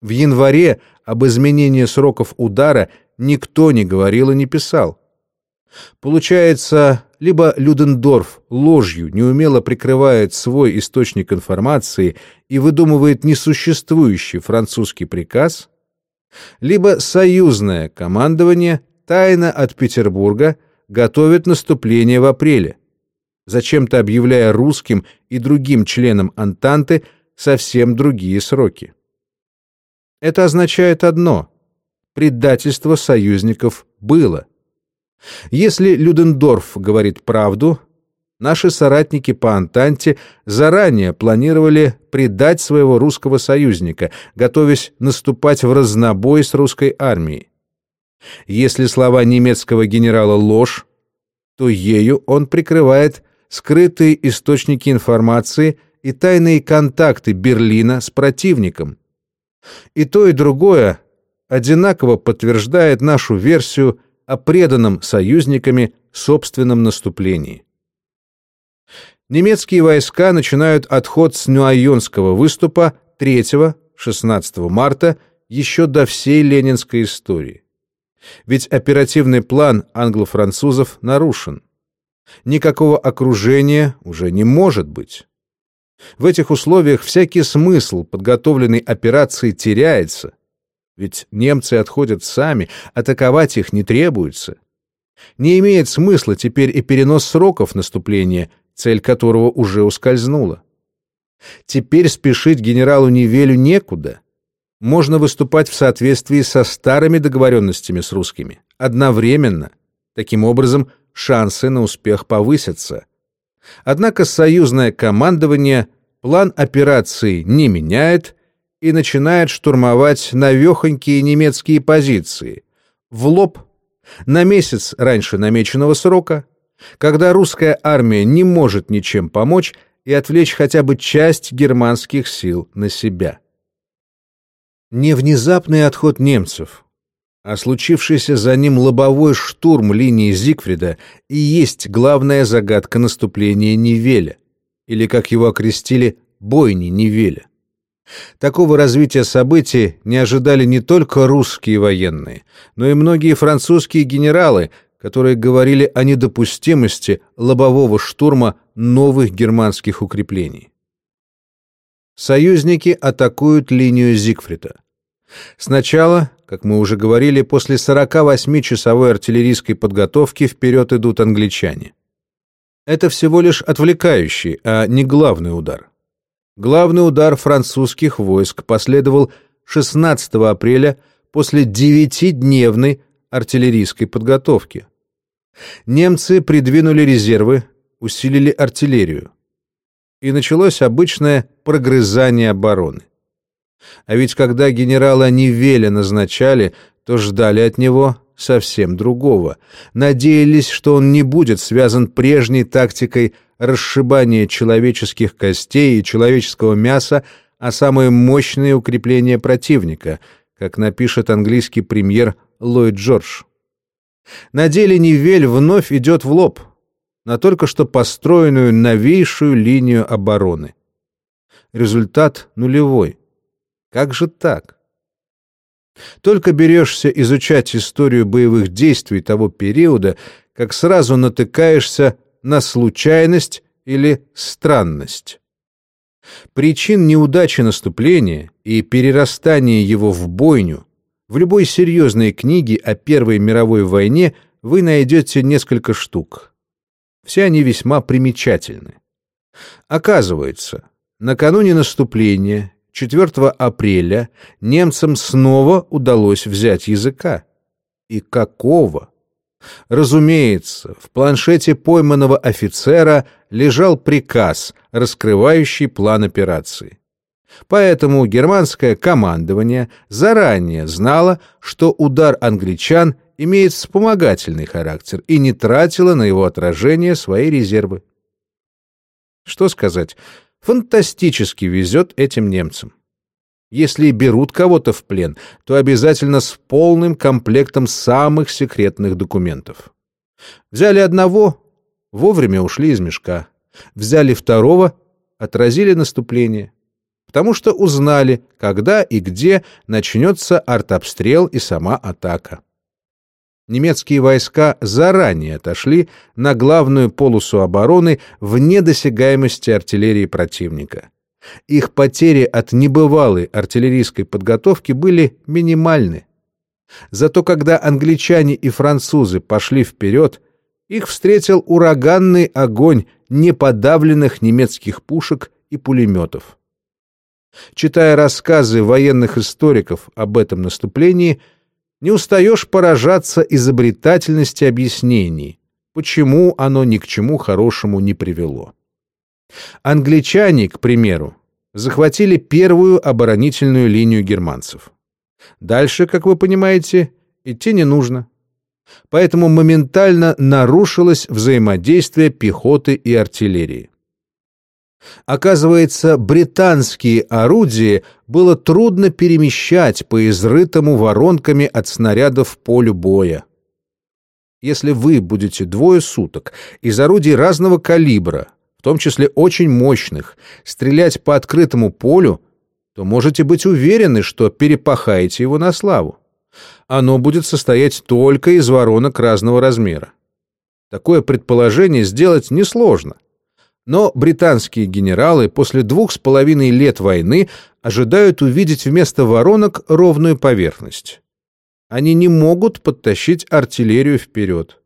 В январе об изменении сроков удара никто не говорил и не писал. Получается, либо Людендорф ложью неумело прикрывает свой источник информации и выдумывает несуществующий французский приказ, либо союзное командование тайно от Петербурга готовит наступление в апреле, зачем-то объявляя русским и другим членам Антанты совсем другие сроки. Это означает одно – предательство союзников было. Если Людендорф говорит правду, наши соратники по Антанте заранее планировали предать своего русского союзника, готовясь наступать в разнобой с русской армией. Если слова немецкого генерала ложь, то ею он прикрывает скрытые источники информации и тайные контакты Берлина с противником. И то, и другое одинаково подтверждает нашу версию о преданном союзниками собственном наступлении. Немецкие войска начинают отход с Нюайонского выступа 3-16 марта еще до всей ленинской истории. Ведь оперативный план англо-французов нарушен. Никакого окружения уже не может быть. В этих условиях всякий смысл подготовленной операции теряется, ведь немцы отходят сами, атаковать их не требуется. Не имеет смысла теперь и перенос сроков наступления, цель которого уже ускользнула. Теперь спешить генералу Невелю некуда. Можно выступать в соответствии со старыми договоренностями с русскими, одновременно. Таким образом, шансы на успех повысятся. Однако союзное командование план операции не меняет и начинает штурмовать навехонькие немецкие позиции, в лоб, на месяц раньше намеченного срока, когда русская армия не может ничем помочь и отвлечь хотя бы часть германских сил на себя. Не внезапный отход немцев, а случившийся за ним лобовой штурм линии Зигфрида и есть главная загадка наступления Невеля, или, как его окрестили, бойни Невеля. Такого развития событий не ожидали не только русские военные, но и многие французские генералы, которые говорили о недопустимости лобового штурма новых германских укреплений. Союзники атакуют линию Зигфрида. Сначала как мы уже говорили, после 48-часовой артиллерийской подготовки вперед идут англичане. Это всего лишь отвлекающий, а не главный удар. Главный удар французских войск последовал 16 апреля после девятидневной артиллерийской подготовки. Немцы придвинули резервы, усилили артиллерию. И началось обычное прогрызание обороны. А ведь когда генерала Невеля назначали, то ждали от него совсем другого. Надеялись, что он не будет связан прежней тактикой расшибания человеческих костей и человеческого мяса, а самые мощные укрепления противника, как напишет английский премьер Ллойд Джордж. На деле Невель вновь идет в лоб, на только что построенную новейшую линию обороны. Результат нулевой. Как же так? Только берешься изучать историю боевых действий того периода, как сразу натыкаешься на случайность или странность. Причин неудачи наступления и перерастания его в бойню в любой серьезной книге о Первой мировой войне вы найдете несколько штук. Все они весьма примечательны. Оказывается, накануне наступления 4 апреля немцам снова удалось взять языка. И какого? Разумеется, в планшете пойманного офицера лежал приказ, раскрывающий план операции. Поэтому германское командование заранее знало, что удар англичан имеет вспомогательный характер и не тратило на его отражение свои резервы. Что сказать? Фантастически везет этим немцам. Если берут кого-то в плен, то обязательно с полным комплектом самых секретных документов. Взяли одного, вовремя ушли из мешка. Взяли второго, отразили наступление. Потому что узнали, когда и где начнется артобстрел и сама атака. Немецкие войска заранее отошли на главную полосу обороны вне досягаемости артиллерии противника. Их потери от небывалой артиллерийской подготовки были минимальны. Зато когда англичане и французы пошли вперед, их встретил ураганный огонь неподавленных немецких пушек и пулеметов. Читая рассказы военных историков об этом наступлении, не устаешь поражаться изобретательности объяснений, почему оно ни к чему хорошему не привело. Англичане, к примеру, захватили первую оборонительную линию германцев. Дальше, как вы понимаете, идти не нужно. Поэтому моментально нарушилось взаимодействие пехоты и артиллерии. Оказывается, британские орудия было трудно перемещать по изрытому воронками от снарядов полю боя. Если вы будете двое суток из орудий разного калибра, в том числе очень мощных, стрелять по открытому полю, то можете быть уверены, что перепахаете его на славу. Оно будет состоять только из воронок разного размера. Такое предположение сделать несложно — но британские генералы после двух с половиной лет войны ожидают увидеть вместо воронок ровную поверхность. Они не могут подтащить артиллерию вперед.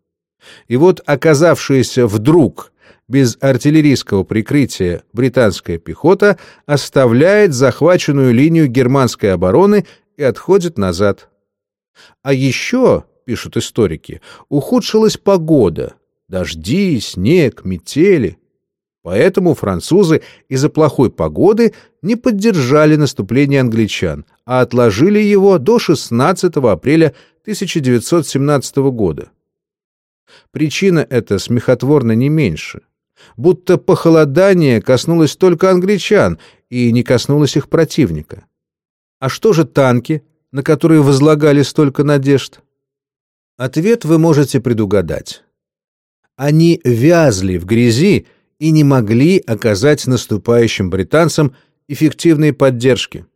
И вот оказавшаяся вдруг без артиллерийского прикрытия британская пехота оставляет захваченную линию германской обороны и отходит назад. А еще, пишут историки, ухудшилась погода. Дожди, снег, метели. Поэтому французы из-за плохой погоды не поддержали наступление англичан, а отложили его до 16 апреля 1917 года. Причина эта смехотворна не меньше. Будто похолодание коснулось только англичан и не коснулось их противника. А что же танки, на которые возлагали столько надежд? Ответ вы можете предугадать. Они вязли в грязи и не могли оказать наступающим британцам эффективной поддержки.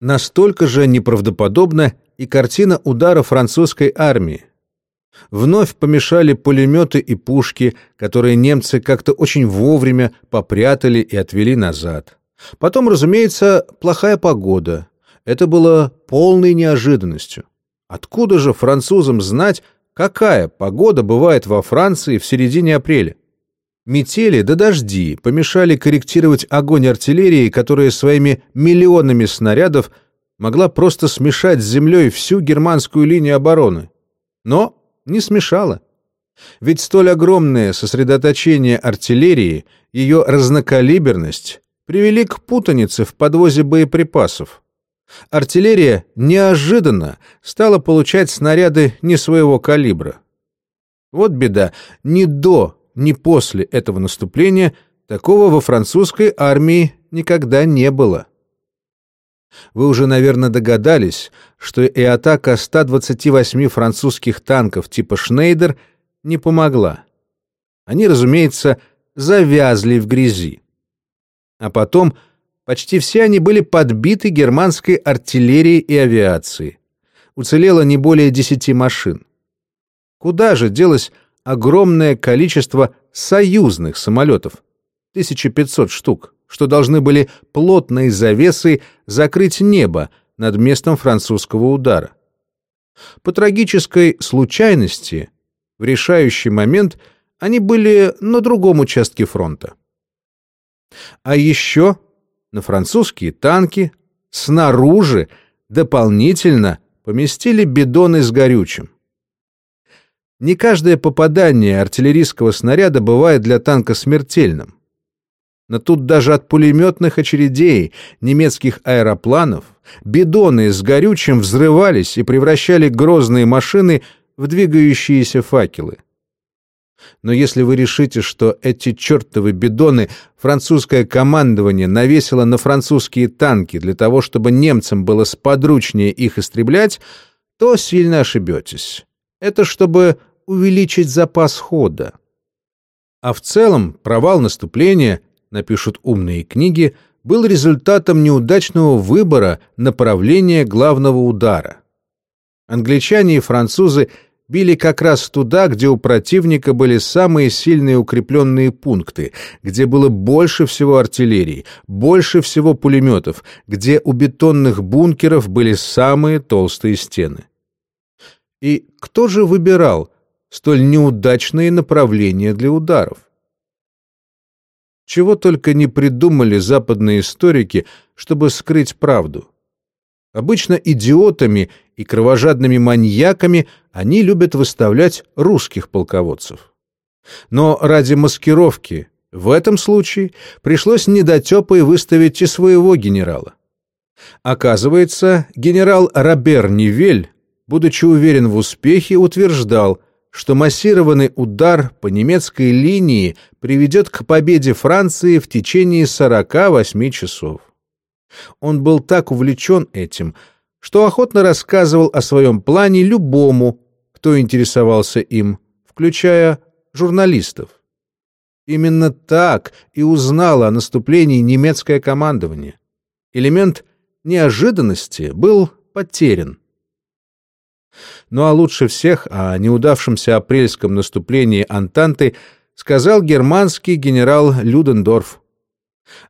Настолько же неправдоподобна и картина удара французской армии. Вновь помешали пулеметы и пушки, которые немцы как-то очень вовремя попрятали и отвели назад. Потом, разумеется, плохая погода. Это было полной неожиданностью. Откуда же французам знать, какая погода бывает во Франции в середине апреля? Метели да дожди помешали корректировать огонь артиллерии, которая своими миллионами снарядов могла просто смешать с землей всю германскую линию обороны. Но не смешала. Ведь столь огромное сосредоточение артиллерии, ее разнокалиберность привели к путанице в подвозе боеприпасов. Артиллерия неожиданно стала получать снаряды не своего калибра. Вот беда, не до ни после этого наступления такого во французской армии никогда не было. Вы уже, наверное, догадались, что и атака 128 французских танков типа «Шнейдер» не помогла. Они, разумеется, завязли в грязи. А потом почти все они были подбиты германской артиллерией и авиацией. Уцелело не более десяти машин. Куда же делась огромное количество союзных самолетов, 1500 штук, что должны были плотной завесой закрыть небо над местом французского удара. По трагической случайности, в решающий момент они были на другом участке фронта. А еще на французские танки снаружи дополнительно поместили бидоны с горючим. Не каждое попадание артиллерийского снаряда бывает для танка смертельным. Но тут даже от пулеметных очередей немецких аэропланов бидоны с горючим взрывались и превращали грозные машины в двигающиеся факелы. Но если вы решите, что эти чертовы бидоны французское командование навесило на французские танки для того, чтобы немцам было сподручнее их истреблять, то сильно ошибетесь. Это чтобы увеличить запас хода. А в целом провал наступления, напишут умные книги, был результатом неудачного выбора направления главного удара. Англичане и французы били как раз туда, где у противника были самые сильные укрепленные пункты, где было больше всего артиллерии, больше всего пулеметов, где у бетонных бункеров были самые толстые стены. И кто же выбирал столь неудачные направления для ударов? Чего только не придумали западные историки, чтобы скрыть правду. Обычно идиотами и кровожадными маньяками они любят выставлять русских полководцев. Но ради маскировки в этом случае пришлось недотепой выставить и своего генерала. Оказывается, генерал Робер Нивель, будучи уверен в успехе, утверждал, что массированный удар по немецкой линии приведет к победе Франции в течение 48 часов. Он был так увлечен этим, что охотно рассказывал о своем плане любому, кто интересовался им, включая журналистов. Именно так и узнало о наступлении немецкое командование. Элемент неожиданности был потерян. Ну а лучше всех о неудавшемся апрельском наступлении Антанты сказал германский генерал Людендорф.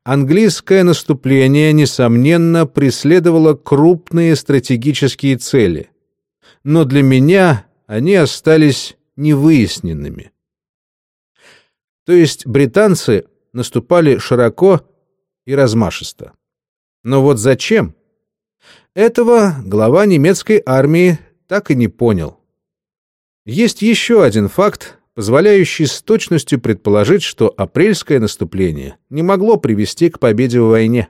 Английское наступление, несомненно, преследовало крупные стратегические цели, но для меня они остались невыясненными. То есть британцы наступали широко и размашисто. Но вот зачем? Этого глава немецкой армии так и не понял. Есть еще один факт, позволяющий с точностью предположить, что апрельское наступление не могло привести к победе в войне.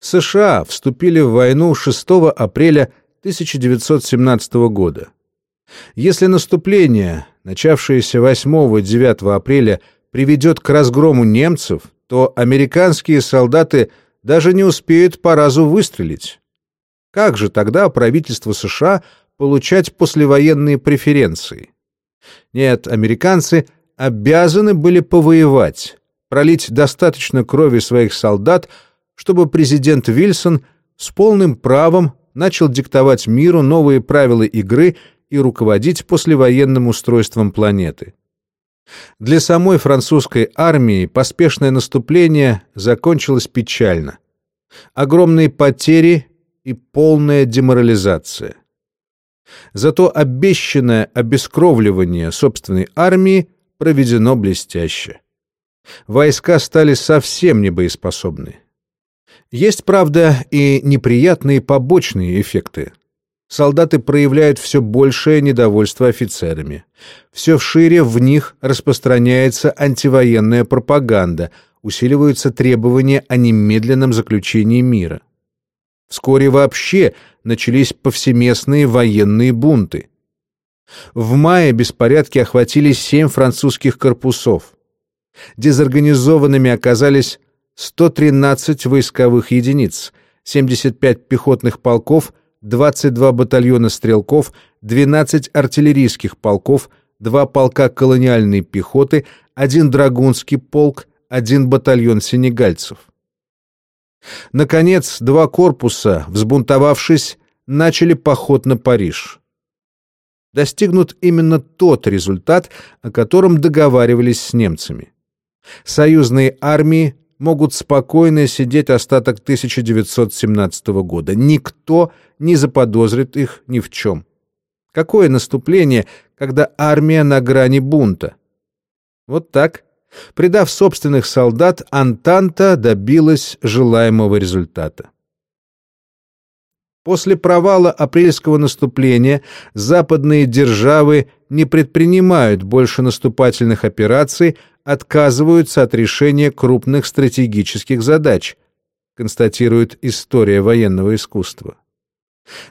США вступили в войну 6 апреля 1917 года. Если наступление, начавшееся 8-9 апреля, приведет к разгрому немцев, то американские солдаты даже не успеют по разу выстрелить. Как же тогда правительство США получать послевоенные преференции? Нет, американцы обязаны были повоевать, пролить достаточно крови своих солдат, чтобы президент Вильсон с полным правом начал диктовать миру новые правила игры и руководить послевоенным устройством планеты. Для самой французской армии поспешное наступление закончилось печально. Огромные потери и полная деморализация. Зато обещанное обескровливание собственной армии проведено блестяще. Войска стали совсем небоеспособны. Есть, правда, и неприятные побочные эффекты. Солдаты проявляют все большее недовольство офицерами. Все шире в них распространяется антивоенная пропаганда, усиливаются требования о немедленном заключении мира. Вскоре вообще начались повсеместные военные бунты. В мае беспорядки охватили семь французских корпусов. Дезорганизованными оказались 113 войсковых единиц, 75 пехотных полков, 22 батальона стрелков, 12 артиллерийских полков, 2 полка колониальной пехоты, один драгунский полк, один батальон сенегальцев. Наконец, два корпуса, взбунтовавшись, начали поход на Париж. Достигнут именно тот результат, о котором договаривались с немцами. Союзные армии могут спокойно сидеть остаток 1917 года. Никто не заподозрит их ни в чем. Какое наступление, когда армия на грани бунта? Вот так. Предав собственных солдат, Антанта добилась желаемого результата. После провала апрельского наступления западные державы не предпринимают больше наступательных операций, отказываются от решения крупных стратегических задач, констатирует история военного искусства.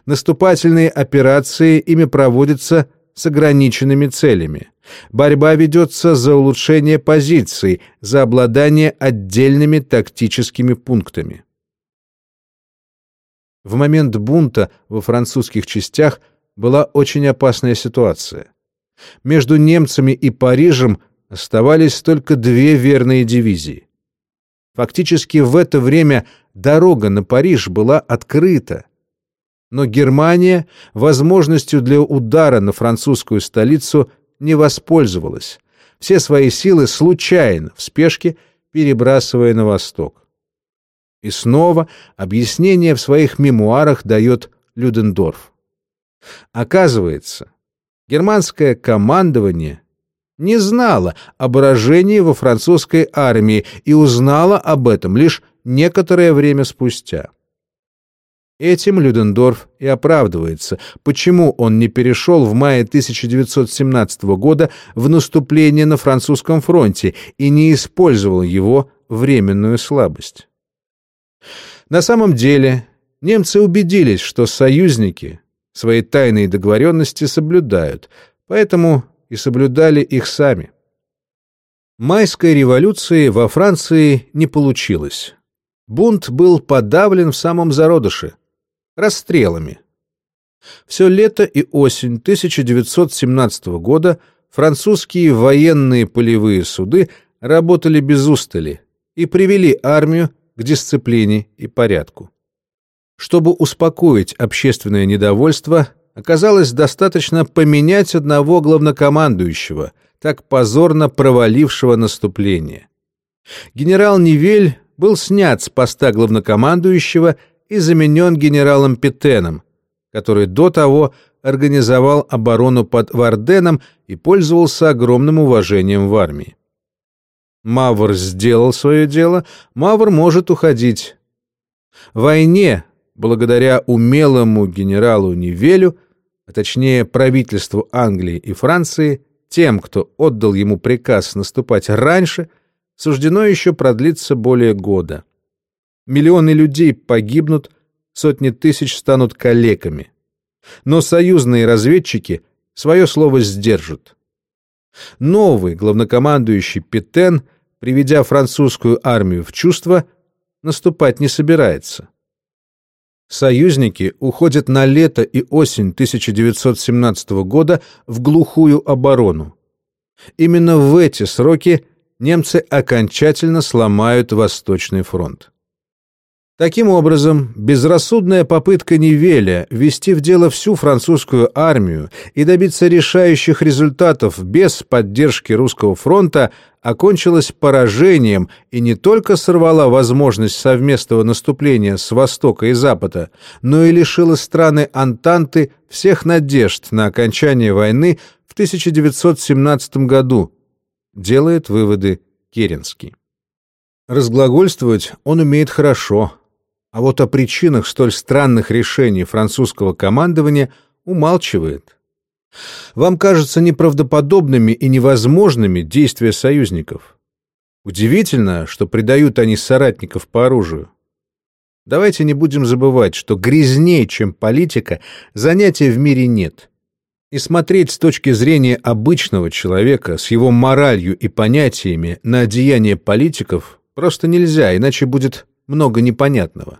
Наступательные операции ими проводятся с ограниченными целями, Борьба ведется за улучшение позиций, за обладание отдельными тактическими пунктами. В момент бунта во французских частях была очень опасная ситуация. Между немцами и Парижем оставались только две верные дивизии. Фактически в это время дорога на Париж была открыта. Но Германия возможностью для удара на французскую столицу не воспользовалась, все свои силы случайно, в спешке, перебрасывая на восток. И снова объяснение в своих мемуарах дает Людендорф. Оказывается, германское командование не знало о поражении во французской армии и узнало об этом лишь некоторое время спустя. Этим Людендорф и оправдывается, почему он не перешел в мае 1917 года в наступление на французском фронте и не использовал его временную слабость. На самом деле, немцы убедились, что союзники свои тайные договоренности соблюдают, поэтому и соблюдали их сами. Майской революции во Франции не получилось. Бунт был подавлен в самом зародыше – расстрелами. Все лето и осень 1917 года французские военные полевые суды работали без устали и привели армию к дисциплине и порядку. Чтобы успокоить общественное недовольство, оказалось достаточно поменять одного главнокомандующего, так позорно провалившего наступление. Генерал Нивель был снят с поста главнокомандующего и заменен генералом Петеном, который до того организовал оборону под Варденом и пользовался огромным уважением в армии. Мавр сделал свое дело, Мавр может уходить. В войне, благодаря умелому генералу Нивелю, а точнее правительству Англии и Франции, тем, кто отдал ему приказ наступать раньше, суждено еще продлиться более года. Миллионы людей погибнут, сотни тысяч станут калеками. Но союзные разведчики свое слово сдержат. Новый главнокомандующий Петен – приведя французскую армию в чувство, наступать не собирается. Союзники уходят на лето и осень 1917 года в глухую оборону. Именно в эти сроки немцы окончательно сломают Восточный фронт. Таким образом, безрассудная попытка Нивеля ввести в дело всю французскую армию и добиться решающих результатов без поддержки русского фронта окончилась поражением и не только сорвала возможность совместного наступления с востока и запада, но и лишила страны Антанты всех надежд на окончание войны в 1917 году, делает выводы Керенский. Разглагольствовать он умеет хорошо, а вот о причинах столь странных решений французского командования умалчивает. Вам кажутся неправдоподобными и невозможными действия союзников. Удивительно, что предают они соратников по оружию. Давайте не будем забывать, что грязнее, чем политика, занятия в мире нет. И смотреть с точки зрения обычного человека, с его моралью и понятиями на деяния политиков просто нельзя, иначе будет много непонятного.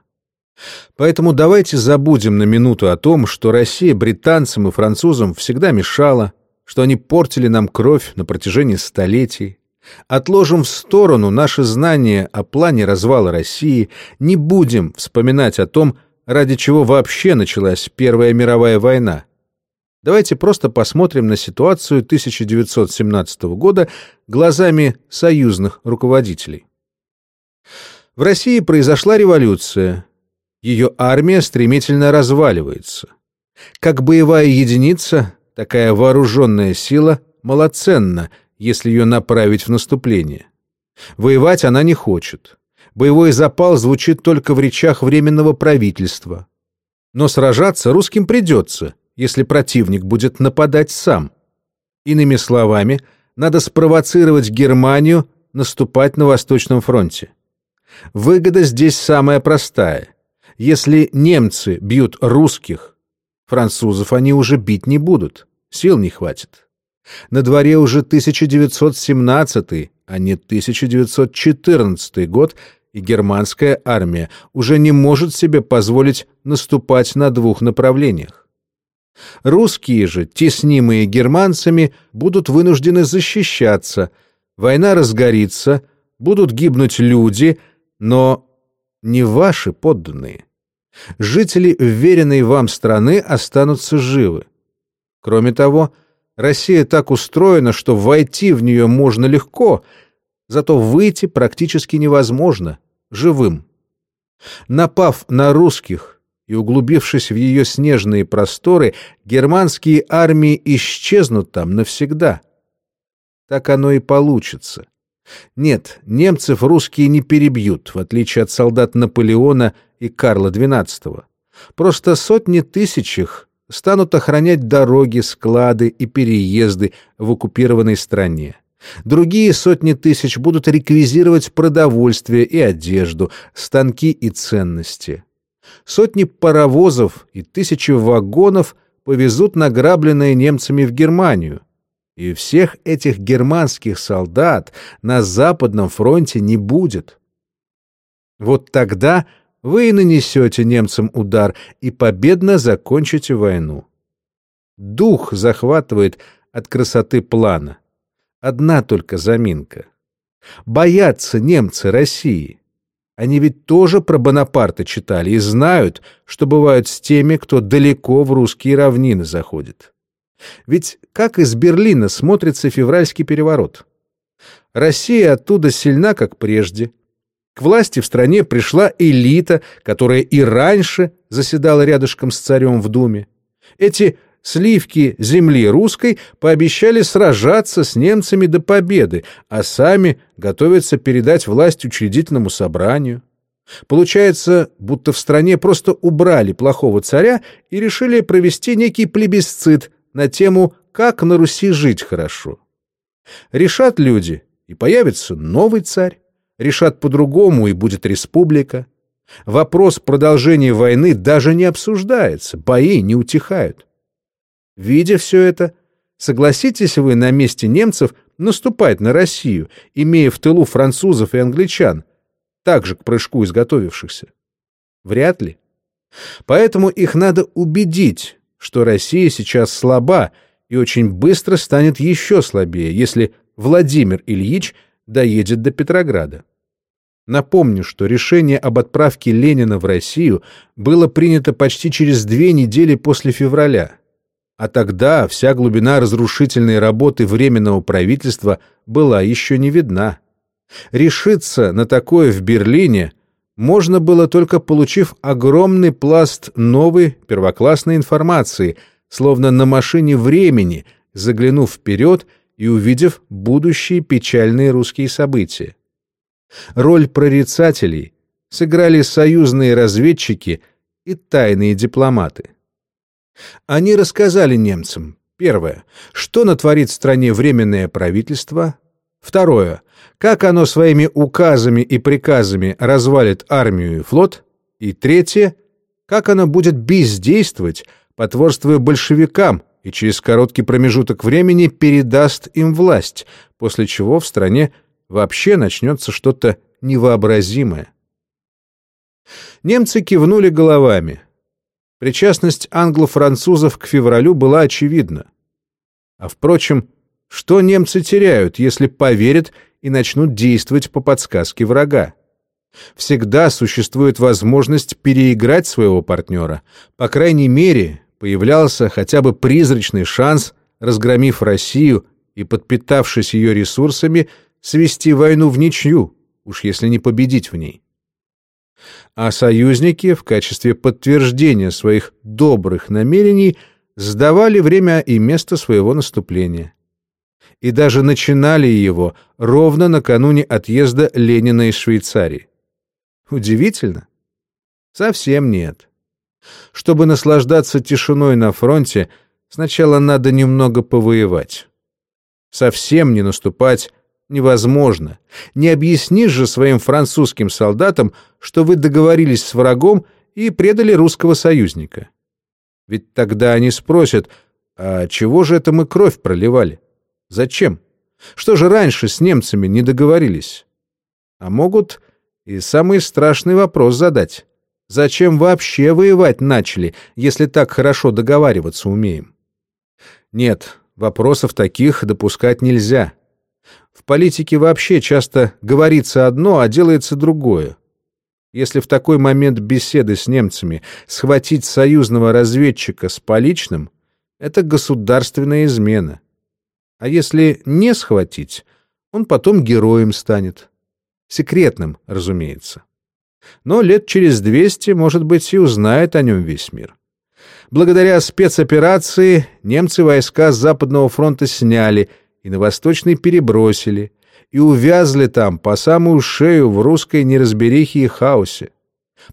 Поэтому давайте забудем на минуту о том, что Россия британцам и французам всегда мешала, что они портили нам кровь на протяжении столетий. Отложим в сторону наши знания о плане развала России, не будем вспоминать о том, ради чего вообще началась Первая мировая война. Давайте просто посмотрим на ситуацию 1917 года глазами союзных руководителей. В России произошла революция, ее армия стремительно разваливается. Как боевая единица, такая вооруженная сила малоценна, если ее направить в наступление. Воевать она не хочет. Боевой запал звучит только в речах Временного правительства. Но сражаться русским придется, если противник будет нападать сам. Иными словами, надо спровоцировать Германию наступать на Восточном фронте. Выгода здесь самая простая. Если немцы бьют русских, французов они уже бить не будут, сил не хватит. На дворе уже 1917, а не 1914 год, и германская армия уже не может себе позволить наступать на двух направлениях. Русские же, теснимые германцами, будут вынуждены защищаться, война разгорится, будут гибнуть люди, но не ваши подданные. Жители вверенной вам страны останутся живы. Кроме того, Россия так устроена, что войти в нее можно легко, зато выйти практически невозможно, живым. Напав на русских и углубившись в ее снежные просторы, германские армии исчезнут там навсегда. Так оно и получится. Нет, немцев русские не перебьют, в отличие от солдат Наполеона и Карла XII. Просто сотни тысяч их станут охранять дороги, склады и переезды в оккупированной стране. Другие сотни тысяч будут реквизировать продовольствие и одежду, станки и ценности. Сотни паровозов и тысячи вагонов повезут награбленные немцами в Германию. И всех этих германских солдат на Западном фронте не будет. Вот тогда вы и нанесете немцам удар и победно закончите войну. Дух захватывает от красоты плана. Одна только заминка. Боятся немцы России. Они ведь тоже про Бонапарта читали и знают, что бывают с теми, кто далеко в русские равнины заходит. Ведь как из Берлина смотрится февральский переворот? Россия оттуда сильна, как прежде, к власти в стране пришла элита, которая и раньше заседала рядышком с царем в Думе. Эти сливки земли русской пообещали сражаться с немцами до победы, а сами готовятся передать власть учредительному собранию. Получается, будто в стране просто убрали плохого царя и решили провести некий плебисцит на тему «Как на Руси жить хорошо». Решат люди, и появится новый царь решат по-другому и будет республика. Вопрос продолжения войны даже не обсуждается, бои не утихают. Видя все это, согласитесь вы на месте немцев наступать на Россию, имея в тылу французов и англичан, также к прыжку изготовившихся? Вряд ли. Поэтому их надо убедить, что Россия сейчас слаба и очень быстро станет еще слабее, если Владимир Ильич доедет до Петрограда. Напомню, что решение об отправке Ленина в Россию было принято почти через две недели после февраля, а тогда вся глубина разрушительной работы Временного правительства была еще не видна. Решиться на такое в Берлине можно было только получив огромный пласт новой первоклассной информации, словно на машине времени, заглянув вперед и увидев будущие печальные русские события. Роль прорицателей сыграли союзные разведчики и тайные дипломаты. Они рассказали немцам, первое, что натворит в стране Временное правительство, второе, как оно своими указами и приказами развалит армию и флот, и третье, как оно будет бездействовать, потворствуя большевикам, и через короткий промежуток времени передаст им власть, после чего в стране вообще начнется что-то невообразимое. Немцы кивнули головами. Причастность англо-французов к февралю была очевидна. А впрочем, что немцы теряют, если поверят и начнут действовать по подсказке врага? Всегда существует возможность переиграть своего партнера, по крайней мере, появлялся хотя бы призрачный шанс, разгромив Россию и подпитавшись ее ресурсами, свести войну в ничью, уж если не победить в ней. А союзники в качестве подтверждения своих добрых намерений сдавали время и место своего наступления. И даже начинали его ровно накануне отъезда Ленина из Швейцарии. Удивительно? Совсем нет. Чтобы наслаждаться тишиной на фронте, сначала надо немного повоевать. Совсем не наступать невозможно. Не объяснишь же своим французским солдатам, что вы договорились с врагом и предали русского союзника. Ведь тогда они спросят, а чего же это мы кровь проливали? Зачем? Что же раньше с немцами не договорились? А могут и самый страшный вопрос задать. Зачем вообще воевать начали, если так хорошо договариваться умеем? Нет, вопросов таких допускать нельзя. В политике вообще часто говорится одно, а делается другое. Если в такой момент беседы с немцами схватить союзного разведчика с поличным, это государственная измена. А если не схватить, он потом героем станет. Секретным, разумеется. Но лет через двести, может быть, и узнает о нем весь мир. Благодаря спецоперации немцы войска с Западного фронта сняли и на Восточный перебросили, и увязли там по самую шею в русской неразберихе и хаосе.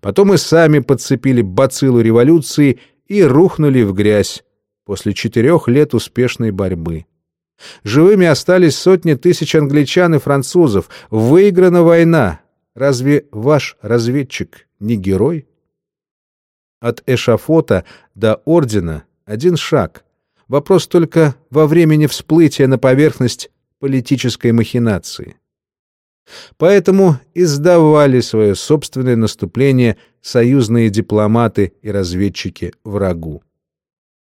Потом и сами подцепили бациллу революции и рухнули в грязь после четырех лет успешной борьбы. Живыми остались сотни тысяч англичан и французов. Выиграна война. Разве ваш разведчик не герой? От эшафота до ордена один шаг. Вопрос только во времени всплытия на поверхность политической махинации. Поэтому и сдавали свое собственное наступление союзные дипломаты и разведчики врагу.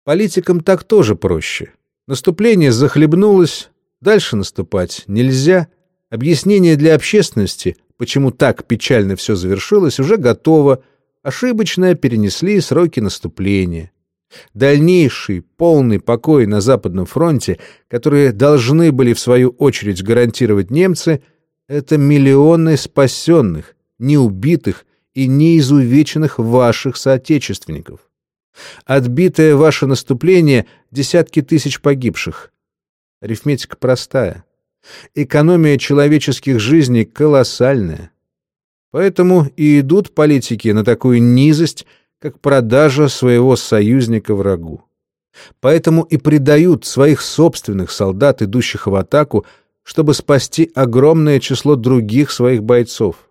Политикам так тоже проще. Наступление захлебнулось, дальше наступать нельзя. Объяснение для общественности, почему так печально все завершилось, уже готово. Ошибочно перенесли сроки наступления. Дальнейший полный покой на Западном фронте, которые должны были в свою очередь гарантировать немцы, это миллионы спасенных, неубитых и неизувеченных ваших соотечественников. Отбитое ваше наступление — десятки тысяч погибших. Арифметика простая. Экономия человеческих жизней колоссальная. Поэтому и идут политики на такую низость, как продажа своего союзника врагу. Поэтому и предают своих собственных солдат, идущих в атаку, чтобы спасти огромное число других своих бойцов.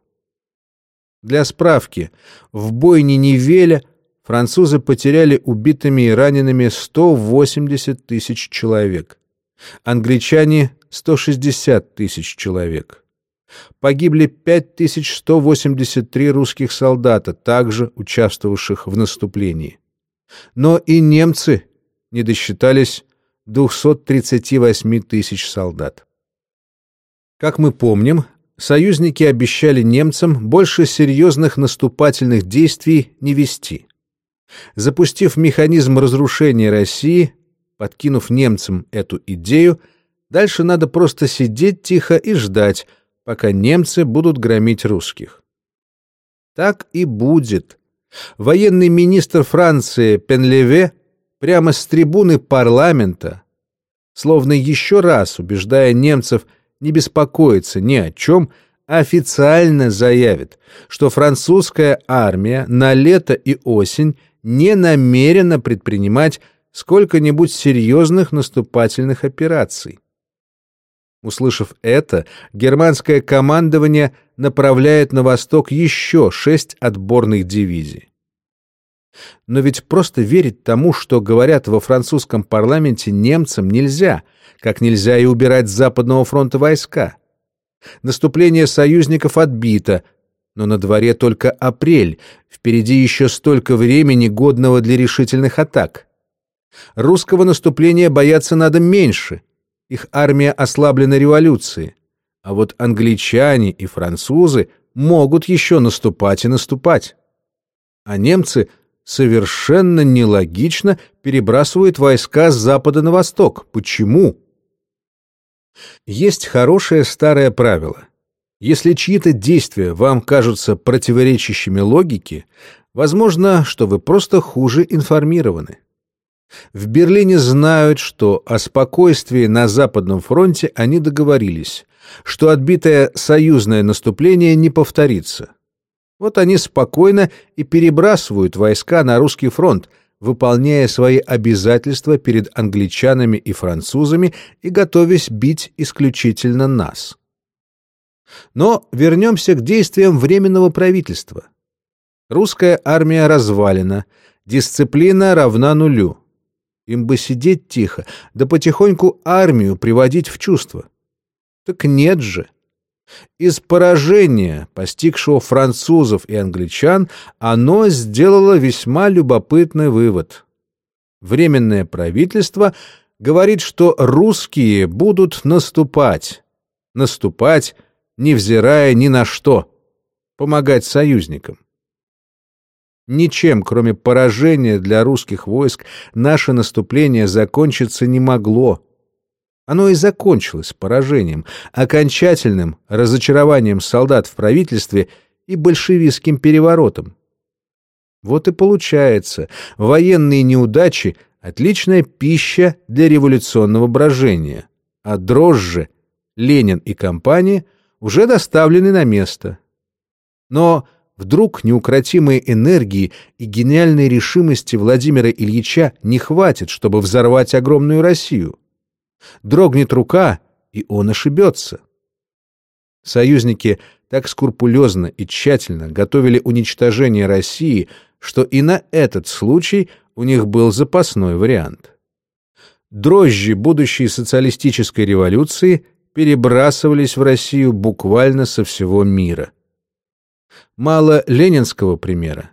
Для справки, в бойне Невеля французы потеряли убитыми и ранеными 180 тысяч человек, англичане — 160 тысяч человек. Погибли 5183 русских солдата, также участвовавших в наступлении. Но и немцы не досчитались 238 тысяч солдат. Как мы помним, союзники обещали немцам больше серьезных наступательных действий не вести. Запустив механизм разрушения России, подкинув немцам эту идею, дальше надо просто сидеть тихо и ждать, пока немцы будут громить русских. Так и будет. Военный министр Франции Пенлеве прямо с трибуны парламента, словно еще раз убеждая немцев не беспокоиться ни о чем, официально заявит, что французская армия на лето и осень не намерена предпринимать сколько-нибудь серьезных наступательных операций. Услышав это, германское командование направляет на восток еще шесть отборных дивизий. Но ведь просто верить тому, что говорят во французском парламенте немцам нельзя, как нельзя и убирать с Западного фронта войска. Наступление союзников отбито, но на дворе только апрель, впереди еще столько времени, годного для решительных атак. Русского наступления бояться надо меньше, их армия ослаблена революцией, а вот англичане и французы могут еще наступать и наступать. А немцы совершенно нелогично перебрасывают войска с запада на восток. Почему? Есть хорошее старое правило — если чьи-то действия вам кажутся противоречащими логике, возможно, что вы просто хуже информированы. В Берлине знают, что о спокойствии на Западном фронте они договорились, что отбитое союзное наступление не повторится. Вот они спокойно и перебрасывают войска на русский фронт, выполняя свои обязательства перед англичанами и французами и готовясь бить исключительно нас. Но вернемся к действиям Временного правительства. Русская армия развалена, дисциплина равна нулю. Им бы сидеть тихо, да потихоньку армию приводить в чувство. Так нет же. Из поражения, постигшего французов и англичан, оно сделало весьма любопытный вывод. Временное правительство говорит, что русские будут наступать. Наступать, невзирая ни на что. Помогать союзникам. Ничем, кроме поражения для русских войск, наше наступление закончиться не могло. Оно и закончилось поражением, окончательным разочарованием солдат в правительстве и большевистским переворотом. Вот и получается, военные неудачи — отличная пища для революционного брожения, а дрожжи, Ленин и компания уже доставлены на место. Но вдруг неукротимой энергии и гениальной решимости Владимира Ильича не хватит, чтобы взорвать огромную Россию. Дрогнет рука, и он ошибется. Союзники так скрупулезно и тщательно готовили уничтожение России, что и на этот случай у них был запасной вариант. Дрожжи будущей социалистической революции перебрасывались в Россию буквально со всего мира. Мало ленинского примера.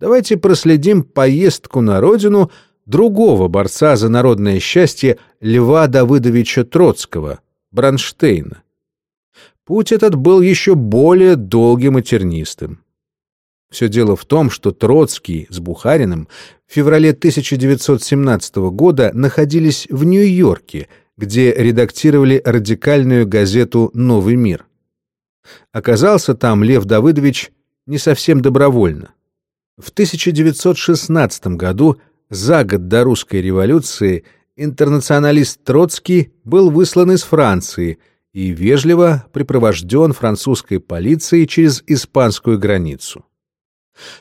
Давайте проследим поездку на родину – другого борца за народное счастье Льва Давыдовича Троцкого, Бронштейна. Путь этот был еще более долгим и тернистым. Все дело в том, что Троцкий с Бухариным в феврале 1917 года находились в Нью-Йорке, где редактировали радикальную газету «Новый мир». Оказался там Лев Давыдович не совсем добровольно. В 1916 году за год до русской революции интернационалист Троцкий был выслан из Франции и вежливо припровожден французской полицией через испанскую границу.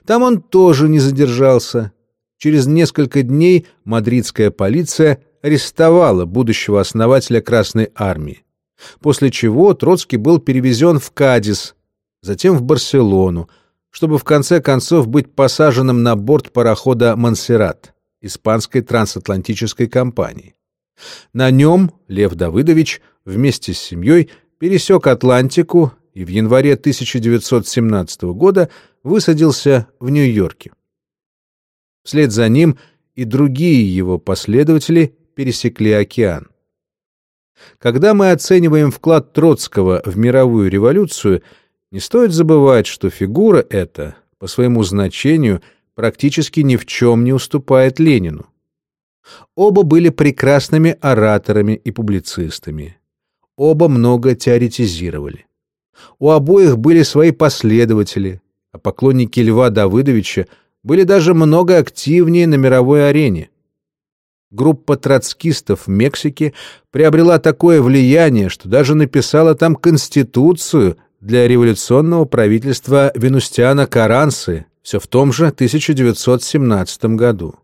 Там он тоже не задержался. Через несколько дней мадридская полиция арестовала будущего основателя Красной Армии, после чего Троцкий был перевезен в Кадис, затем в Барселону, чтобы в конце концов быть посаженным на борт парохода «Монсеррат» испанской трансатлантической компании. На нем Лев Давыдович вместе с семьей пересек Атлантику и в январе 1917 года высадился в Нью-Йорке. Вслед за ним и другие его последователи пересекли океан. Когда мы оцениваем вклад Троцкого в мировую революцию, не стоит забывать, что фигура эта, по своему значению – практически ни в чем не уступает Ленину. Оба были прекрасными ораторами и публицистами. Оба много теоретизировали. У обоих были свои последователи, а поклонники Льва Давыдовича были даже много активнее на мировой арене. Группа троцкистов в Мексике приобрела такое влияние, что даже написала там конституцию для революционного правительства Венустиана Карансы, все в том же 1917 году.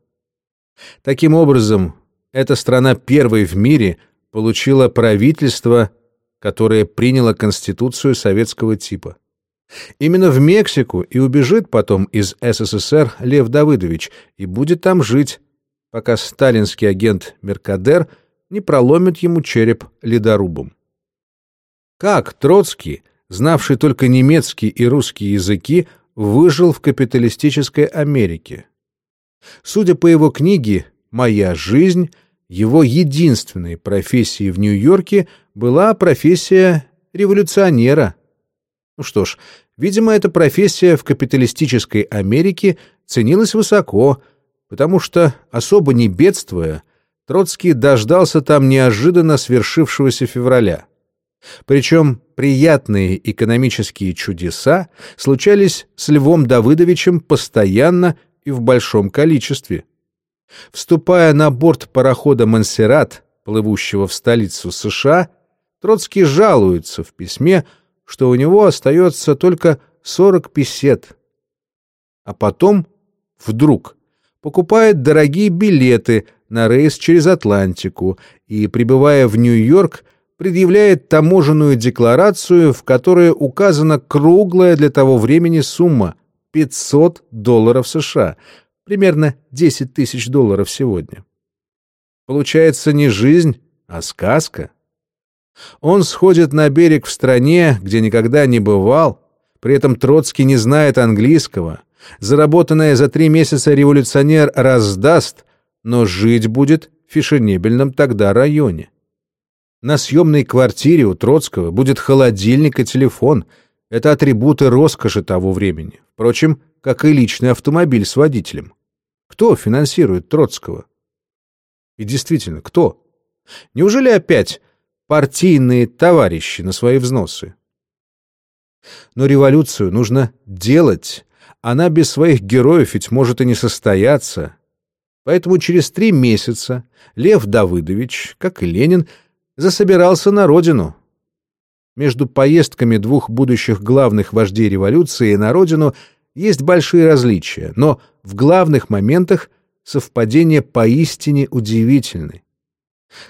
Таким образом, эта страна первой в мире получила правительство, которое приняло Конституцию советского типа. Именно в Мексику и убежит потом из СССР Лев Давыдович и будет там жить, пока сталинский агент Меркадер не проломит ему череп ледорубом. Как Троцкий, знавший только немецкий и русский языки, выжил в капиталистической Америке. Судя по его книге «Моя жизнь», его единственной профессией в Нью-Йорке была профессия революционера. Ну что ж, видимо, эта профессия в капиталистической Америке ценилась высоко, потому что, особо не бедствуя, Троцкий дождался там неожиданно свершившегося февраля. Причем приятные экономические чудеса случались с Львом Давыдовичем постоянно и в большом количестве. Вступая на борт парохода «Монсеррат», плывущего в столицу США, Троцкий жалуется в письме, что у него остается только 40 песет. А потом, вдруг, покупает дорогие билеты на рейс через Атлантику и, прибывая в Нью-Йорк, предъявляет таможенную декларацию, в которой указана круглая для того времени сумма — 500 долларов США, примерно 10 тысяч долларов сегодня. Получается не жизнь, а сказка. Он сходит на берег в стране, где никогда не бывал, при этом Троцкий не знает английского. Заработанное за три месяца революционер раздаст, но жить будет в фешенебельном тогда районе. На съемной квартире у Троцкого будет холодильник и телефон. Это атрибуты роскоши того времени. Впрочем, как и личный автомобиль с водителем. Кто финансирует Троцкого? И действительно, кто? Неужели опять партийные товарищи на свои взносы? Но революцию нужно делать. Она без своих героев ведь может и не состояться. Поэтому через три месяца Лев Давыдович, как и Ленин, засобирался на родину. Между поездками двух будущих главных вождей революции на родину есть большие различия, но в главных моментах совпадения поистине удивительны.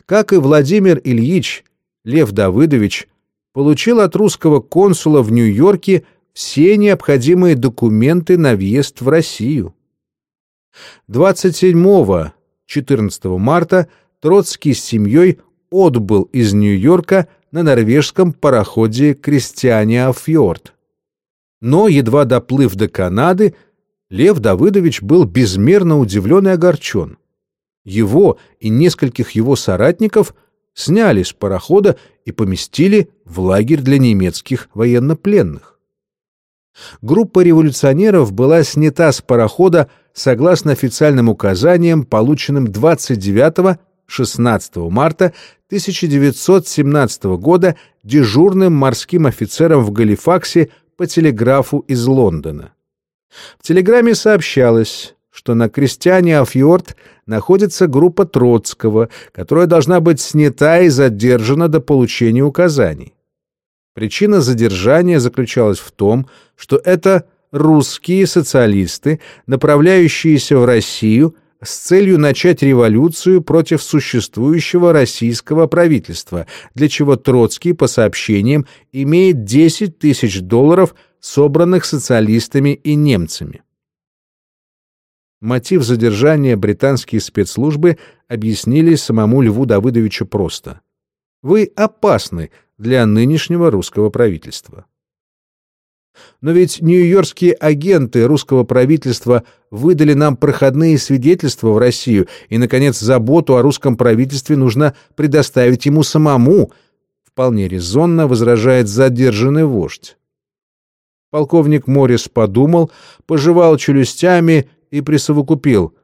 Как и Владимир Ильич, Лев Давыдович получил от русского консула в Нью-Йорке все необходимые документы на въезд в Россию. 27-14 марта Троцкий с семьей отбыл из Нью-Йорка на норвежском пароходе «Кристиания Фьорд». Но, едва доплыв до Канады, Лев Давыдович был безмерно удивлен и огорчен. Его и нескольких его соратников сняли с парохода и поместили в лагерь для немецких военнопленных. Группа революционеров была снята с парохода согласно официальным указаниям, полученным 29-16 марта 1917 года дежурным морским офицером в Галифаксе по телеграфу из Лондона. В телеграмме сообщалось, что на крестьяне Афьорд находится группа Троцкого, которая должна быть снята и задержана до получения указаний. Причина задержания заключалась в том, что это русские социалисты, направляющиеся в Россию с целью начать революцию против существующего российского правительства, для чего Троцкий, по сообщениям, имеет 10 тысяч долларов, собранных социалистами и немцами. Мотив задержания британские спецслужбы объяснили самому Льву Давыдовичу просто. «Вы опасны для нынешнего русского правительства». Но ведь нью-йоркские агенты русского правительства выдали нам проходные свидетельства в Россию, и, наконец, заботу о русском правительстве нужно предоставить ему самому, вполне резонно возражает задержанный вождь. Полковник Моррис подумал, пожевал челюстями и присовокупил.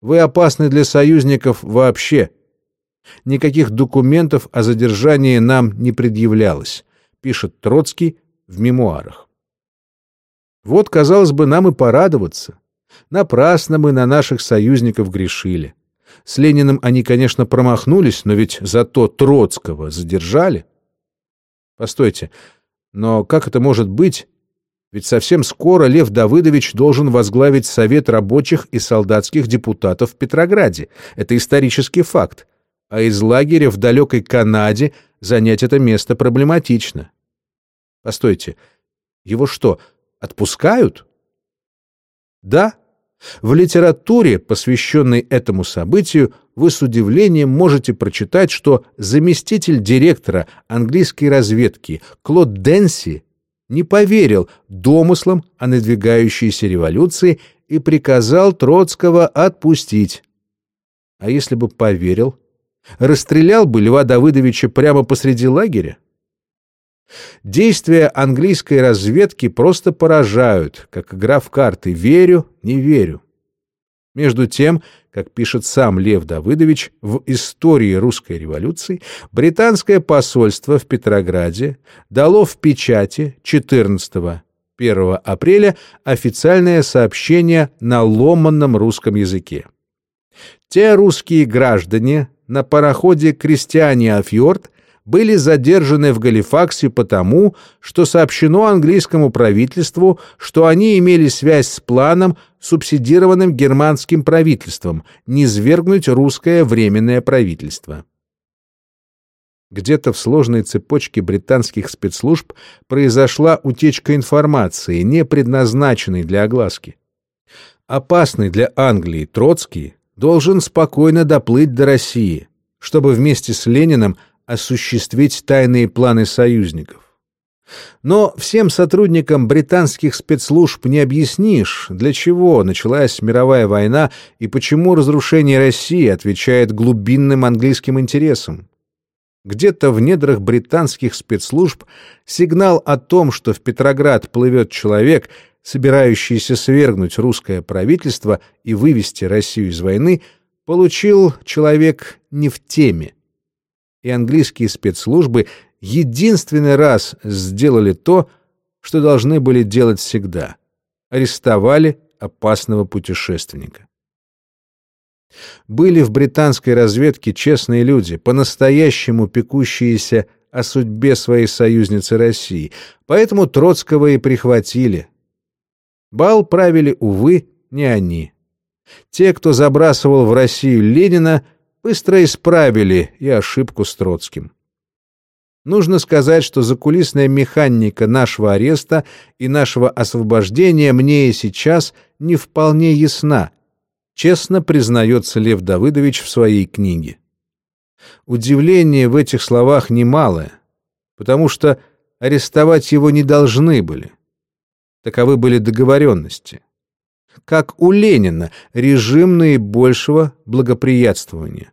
«Вы опасны для союзников вообще. Никаких документов о задержании нам не предъявлялось», пишет Троцкий в мемуарах. Вот, казалось бы, нам и порадоваться. Напрасно мы на наших союзников грешили. С Лениным они, конечно, промахнулись, но ведь зато Троцкого задержали. Постойте, но как это может быть? Ведь совсем скоро Лев Давыдович должен возглавить Совет рабочих и солдатских депутатов в Петрограде. Это исторический факт. А из лагеря в далекой Канаде занять это место проблематично. Постойте, его что, Отпускают? Да. В литературе, посвященной этому событию, вы с удивлением можете прочитать, что заместитель директора английской разведки Клод Денси не поверил домыслам о надвигающейся революции и приказал Троцкого отпустить. А если бы поверил, расстрелял бы Льва Давыдовича прямо посреди лагеря? Действия английской разведки просто поражают, как игра в карты «верю, не верю». Между тем, как пишет сам Лев Давыдович в «Истории русской революции», британское посольство в Петрограде дало в печати 14 1 апреля официальное сообщение на ломанном русском языке. Те русские граждане на пароходе «Крестьяне Афьорд» были задержаны в Галифаксе потому, что сообщено английскому правительству, что они имели связь с планом, субсидированным германским правительством, низвергнуть русское временное правительство. Где-то в сложной цепочке британских спецслужб произошла утечка информации, не предназначенной для огласки. Опасный для Англии Троцкий должен спокойно доплыть до России, чтобы вместе с Лениным осуществить тайные планы союзников. Но всем сотрудникам британских спецслужб не объяснишь, для чего началась мировая война и почему разрушение России отвечает глубинным английским интересам. Где-то в недрах британских спецслужб сигнал о том, что в Петроград плывет человек, собирающийся свергнуть русское правительство и вывести Россию из войны, получил человек не в теме. И английские спецслужбы единственный раз сделали то, что должны были делать всегда — арестовали опасного путешественника. Были в британской разведке честные люди, по-настоящему пекущиеся о судьбе своей союзницы России, поэтому Троцкого и прихватили. Бал правили, увы, не они. Те, кто забрасывал в Россию Ленина, быстро исправили и ошибку с Троцким. Нужно сказать, что закулисная механика нашего ареста и нашего освобождения мне и сейчас не вполне ясна, честно признается Лев Давыдович в своей книге. Удивление в этих словах немалое, потому что арестовать его не должны были. Таковы были договоренности. Как у Ленина, режим наибольшего благоприятствования.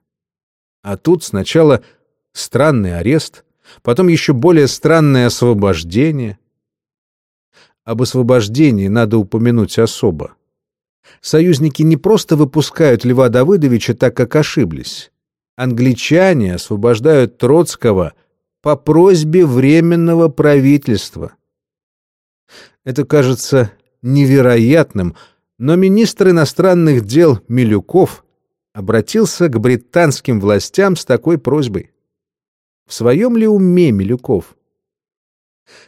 А тут сначала странный арест, потом еще более странное освобождение. Об освобождении надо упомянуть особо. Союзники не просто выпускают Льва Давыдовича так, как ошиблись. Англичане освобождают Троцкого по просьбе Временного правительства. Это кажется невероятным, но министр иностранных дел Милюков обратился к британским властям с такой просьбой. В своем ли уме Милюков?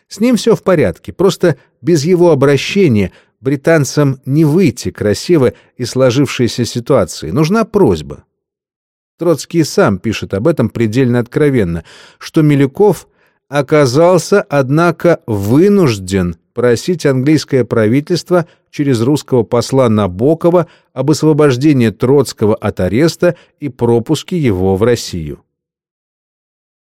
С ним все в порядке, просто без его обращения британцам не выйти красиво из сложившейся ситуации. Нужна просьба. Троцкий сам пишет об этом предельно откровенно, что Милюков оказался, однако, вынужден просить английское правительство через русского посла Набокова об освобождении Троцкого от ареста и пропуске его в Россию.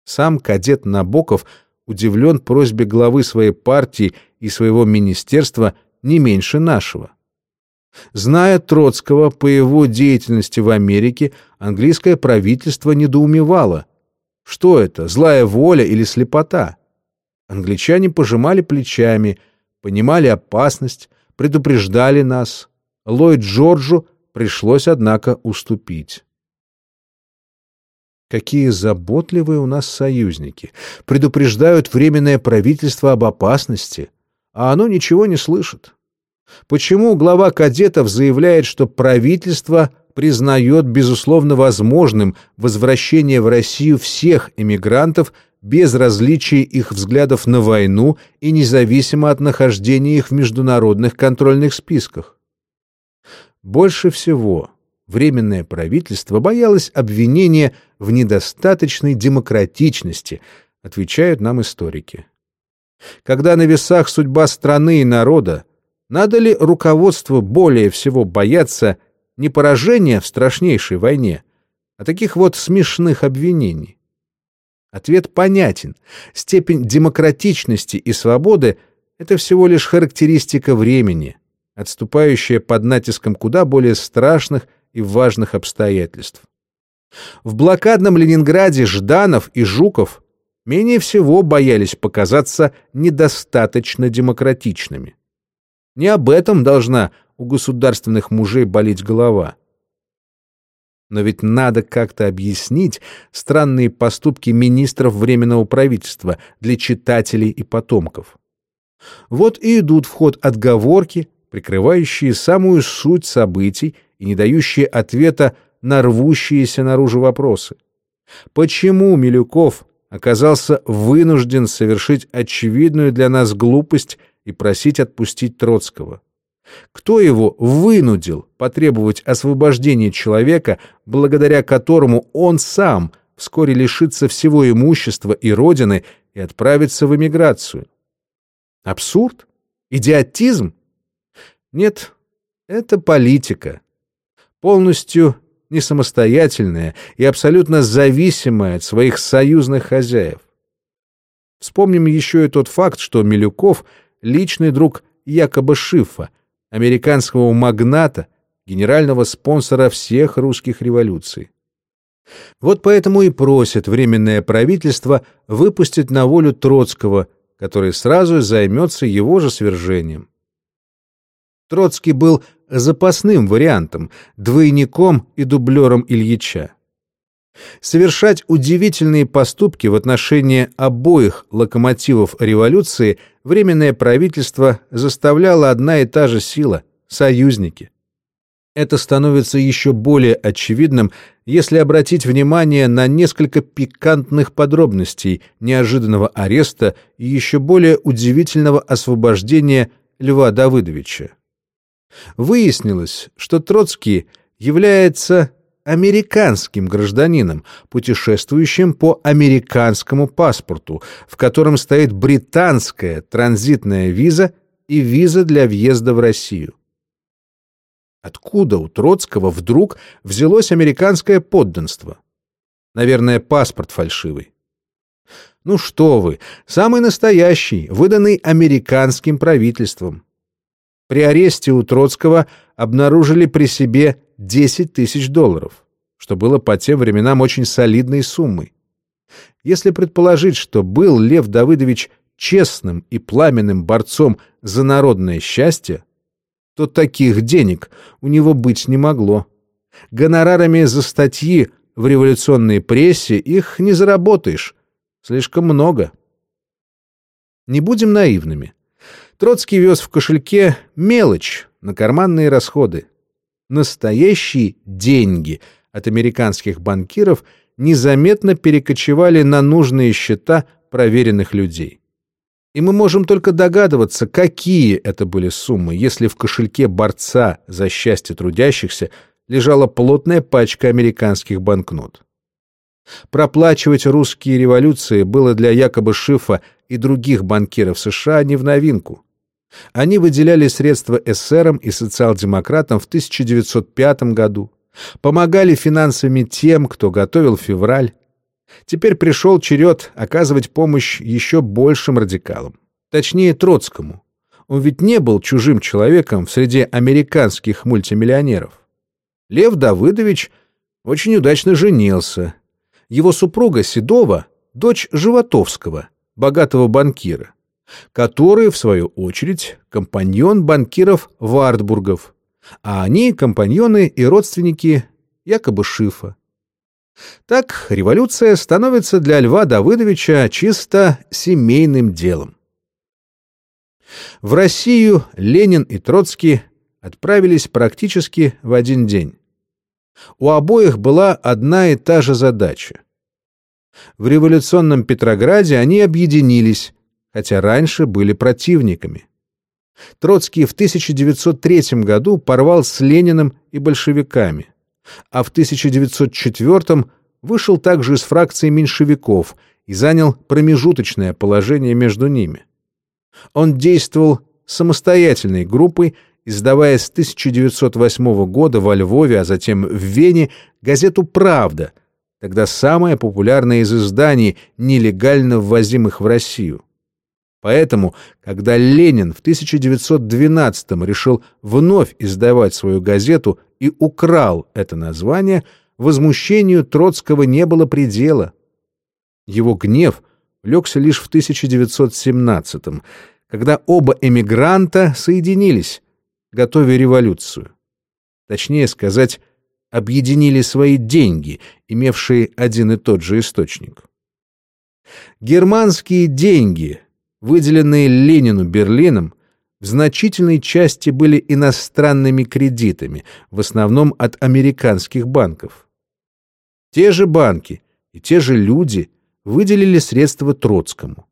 Сам кадет Набоков удивлен просьбе главы своей партии и своего министерства не меньше нашего. Зная Троцкого по его деятельности в Америке, английское правительство недоумевало. Что это, злая воля или слепота? Англичане пожимали плечами, понимали опасность, предупреждали нас. Ллойд Джорджу пришлось, однако, уступить. Какие заботливые у нас союзники. Предупреждают Временное правительство об опасности, а оно ничего не слышит. Почему глава кадетов заявляет, что правительство признает безусловно возможным возвращение в Россию всех эмигрантов без различия их взглядов на войну и независимо от нахождения их в международных контрольных списках? Больше всего Временное правительство боялось обвинения в недостаточной демократичности, отвечают нам историки. Когда на весах судьба страны и народа, надо ли руководству более всего бояться не поражения в страшнейшей войне, а таких вот смешных обвинений? Ответ понятен. Степень демократичности и свободы — это всего лишь характеристика времени, отступающая под натиском куда более страшных и важных обстоятельств. В блокадном Ленинграде Жданов и Жуков менее всего боялись показаться недостаточно демократичными. Не об этом должна у государственных мужей болеть голова. Но ведь надо как-то объяснить странные поступки министров Временного правительства для читателей и потомков. Вот и идут в ход отговорки, прикрывающие самую суть событий и не дающие ответа на рвущиеся наружу вопросы. Почему Милюков оказался вынужден совершить очевидную для нас глупость и просить отпустить Троцкого? Кто его вынудил потребовать освобождения человека, благодаря которому он сам вскоре лишится всего имущества и родины и отправится в эмиграцию? Абсурд? Идиотизм? Нет, это политика, полностью не самостоятельная и абсолютно зависимая от своих союзных хозяев. Вспомним еще и тот факт, что Милюков — личный друг якобы Шифа, американского магната, генерального спонсора всех русских революций. Вот поэтому и просит Временное правительство выпустить на волю Троцкого, который сразу займется его же свержением. Троцкий был запасным вариантом, двойником и дублером Ильича. Совершать удивительные поступки в отношении обоих локомотивов революции Временное правительство заставляло одна и та же сила – союзники. Это становится еще более очевидным, если обратить внимание на несколько пикантных подробностей неожиданного ареста и еще более удивительного освобождения Льва Давыдовича. Выяснилось, что Троцкий является американским гражданином, путешествующим по американскому паспорту, в котором стоит британская транзитная виза и виза для въезда в Россию. Откуда у Троцкого вдруг взялось американское подданство? Наверное, паспорт фальшивый. Ну что вы, самый настоящий, выданный американским правительством. При аресте у Троцкого обнаружили при себе 10 тысяч долларов, что было по тем временам очень солидной суммой. Если предположить, что был Лев Давыдович честным и пламенным борцом за народное счастье, то таких денег у него быть не могло. Гонорарами за статьи в революционной прессе их не заработаешь. Слишком много. Не будем наивными. Троцкий вез в кошельке мелочь на карманные расходы. Настоящие деньги от американских банкиров незаметно перекочевали на нужные счета проверенных людей. И мы можем только догадываться, какие это были суммы, если в кошельке борца за счастье трудящихся лежала плотная пачка американских банкнот. Проплачивать русские революции было для якобы Шифа и других банкиров США не в новинку. Они выделяли средства эсерам и социал-демократам в 1905 году, помогали финансами тем, кто готовил февраль, Теперь пришел черед оказывать помощь еще большим радикалам. Точнее, Троцкому. Он ведь не был чужим человеком в среде американских мультимиллионеров. Лев Давыдович очень удачно женился. Его супруга Седова — дочь Животовского, богатого банкира, который, в свою очередь, компаньон банкиров Вартбургов, а они — компаньоны и родственники якобы Шифа. Так революция становится для Льва Давыдовича чисто семейным делом. В Россию Ленин и Троцкий отправились практически в один день. У обоих была одна и та же задача. В революционном Петрограде они объединились, хотя раньше были противниками. Троцкий в 1903 году порвал с Лениным и большевиками а в 1904 вышел также из фракции меньшевиков и занял промежуточное положение между ними. Он действовал самостоятельной группой, издавая с 1908 года во Львове, а затем в Вене газету «Правда», тогда самая популярная из изданий, нелегально ввозимых в Россию. Поэтому, когда Ленин в 1912 решил вновь издавать свою газету и украл это название, возмущению Троцкого не было предела. Его гнев легся лишь в 1917 когда оба эмигранта соединились, готовя революцию. Точнее сказать, объединили свои деньги, имевшие один и тот же источник. Германские деньги выделенные Ленину Берлином, в значительной части были иностранными кредитами, в основном от американских банков. Те же банки и те же люди выделили средства Троцкому.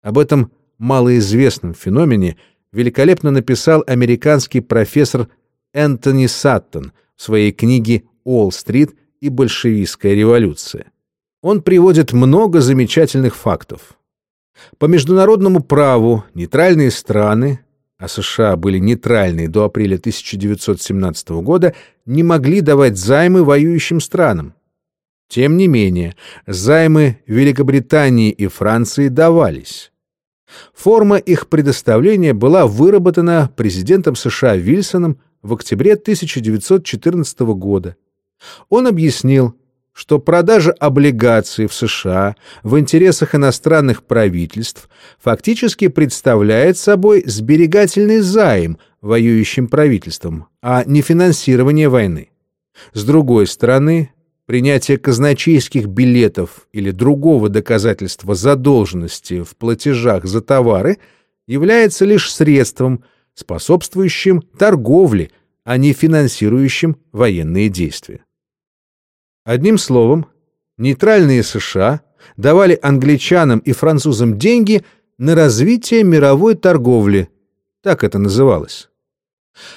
Об этом малоизвестном феномене великолепно написал американский профессор Энтони Саттон в своей книге «Уолл-стрит и большевистская революция». Он приводит много замечательных фактов. По международному праву нейтральные страны а США были нейтральны до апреля 1917 года, не могли давать займы воюющим странам. Тем не менее, займы Великобритании и Франции давались. Форма их предоставления была выработана президентом США Вильсоном в октябре 1914 года. Он объяснил, что продажа облигаций в США в интересах иностранных правительств фактически представляет собой сберегательный займ воюющим правительствам, а не финансирование войны. С другой стороны, принятие казначейских билетов или другого доказательства задолженности в платежах за товары является лишь средством, способствующим торговле, а не финансирующим военные действия. Одним словом, нейтральные США давали англичанам и французам деньги на развитие мировой торговли, так это называлось.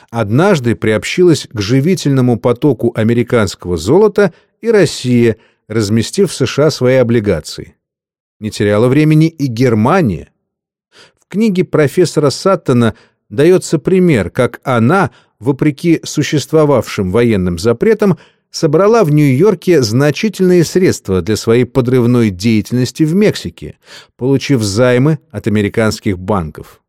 Однажды приобщилась к живительному потоку американского золота и Россия, разместив в США свои облигации. Не теряла времени и Германия. В книге профессора Саттона дается пример, как она, вопреки существовавшим военным запретам, собрала в Нью-Йорке значительные средства для своей подрывной деятельности в Мексике, получив займы от американских банков.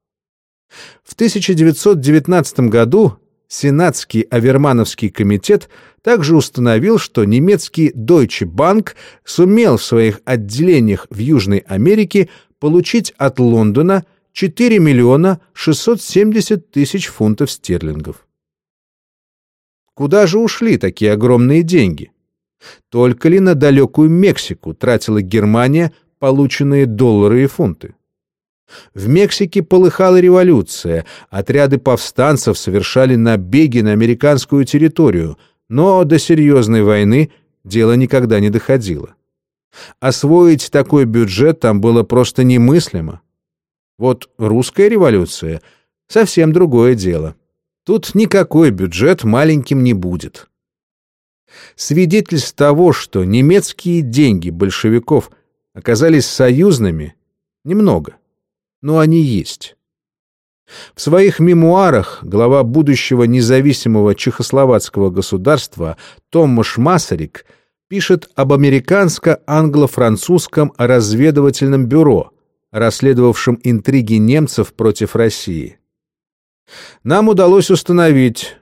В 1919 году Сенатский Авермановский комитет также установил, что немецкий Deutsche Bank сумел в своих отделениях в Южной Америке получить от Лондона 4 миллиона 670 тысяч фунтов стерлингов. Куда же ушли такие огромные деньги? Только ли на далекую Мексику тратила Германия полученные доллары и фунты? В Мексике полыхала революция, отряды повстанцев совершали набеги на американскую территорию, но до серьезной войны дело никогда не доходило. Освоить такой бюджет там было просто немыслимо. Вот русская революция — совсем другое дело. Тут никакой бюджет маленьким не будет. Свидетельств того, что немецкие деньги большевиков оказались союзными, немного, но они есть. В своих мемуарах глава будущего независимого чехословацкого государства Томаш Масарик пишет об американско-англо-французском разведывательном бюро, расследовавшем интриги немцев против России нам удалось установить,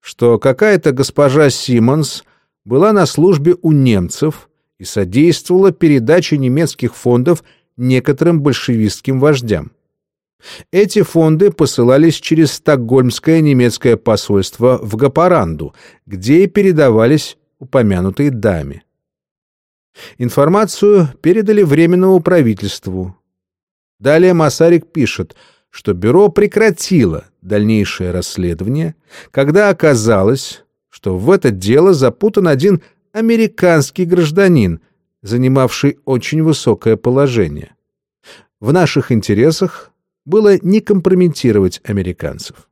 что какая-то госпожа Симмонс была на службе у немцев и содействовала передаче немецких фондов некоторым большевистским вождям. Эти фонды посылались через Стокгольмское немецкое посольство в Гапаранду, где и передавались упомянутой даме. Информацию передали Временному правительству. Далее Масарик пишет – что бюро прекратило дальнейшее расследование, когда оказалось, что в это дело запутан один американский гражданин, занимавший очень высокое положение. В наших интересах было не компрометировать американцев.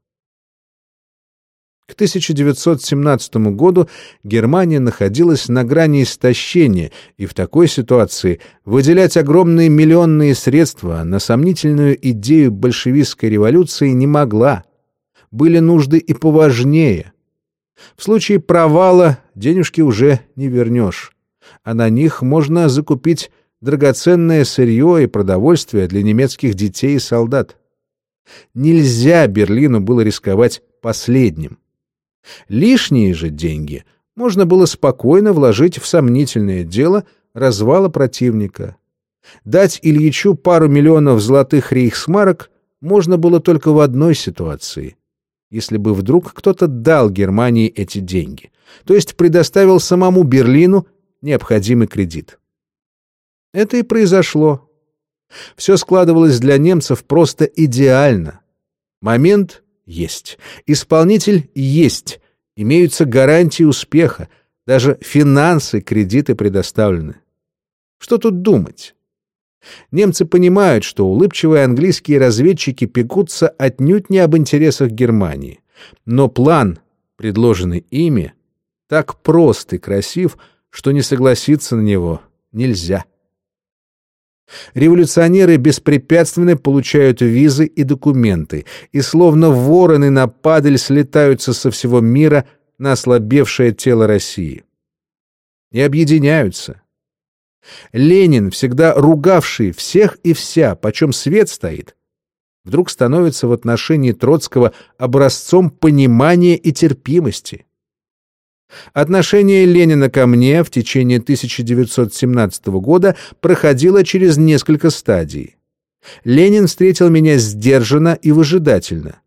К 1917 году Германия находилась на грани истощения, и в такой ситуации выделять огромные миллионные средства на сомнительную идею большевистской революции не могла. Были нужды и поважнее. В случае провала денежки уже не вернешь, а на них можно закупить драгоценное сырье и продовольствие для немецких детей и солдат. Нельзя Берлину было рисковать последним. Лишние же деньги можно было спокойно вложить в сомнительное дело развала противника. Дать Ильичу пару миллионов золотых рейхсмарок можно было только в одной ситуации. Если бы вдруг кто-то дал Германии эти деньги, то есть предоставил самому Берлину необходимый кредит. Это и произошло. Все складывалось для немцев просто идеально. Момент есть. Исполнитель есть. Имеются гарантии успеха. Даже финансы, кредиты предоставлены. Что тут думать? Немцы понимают, что улыбчивые английские разведчики пекутся отнюдь не об интересах Германии. Но план, предложенный ими, так прост и красив, что не согласиться на него нельзя. Революционеры беспрепятственно получают визы и документы, и словно вороны на падаль слетаются со всего мира на ослабевшее тело России. И объединяются. Ленин, всегда ругавший всех и вся, почем свет стоит, вдруг становится в отношении Троцкого образцом понимания и терпимости. Отношение Ленина ко мне в течение 1917 года проходило через несколько стадий. Ленин встретил меня сдержанно и выжидательно.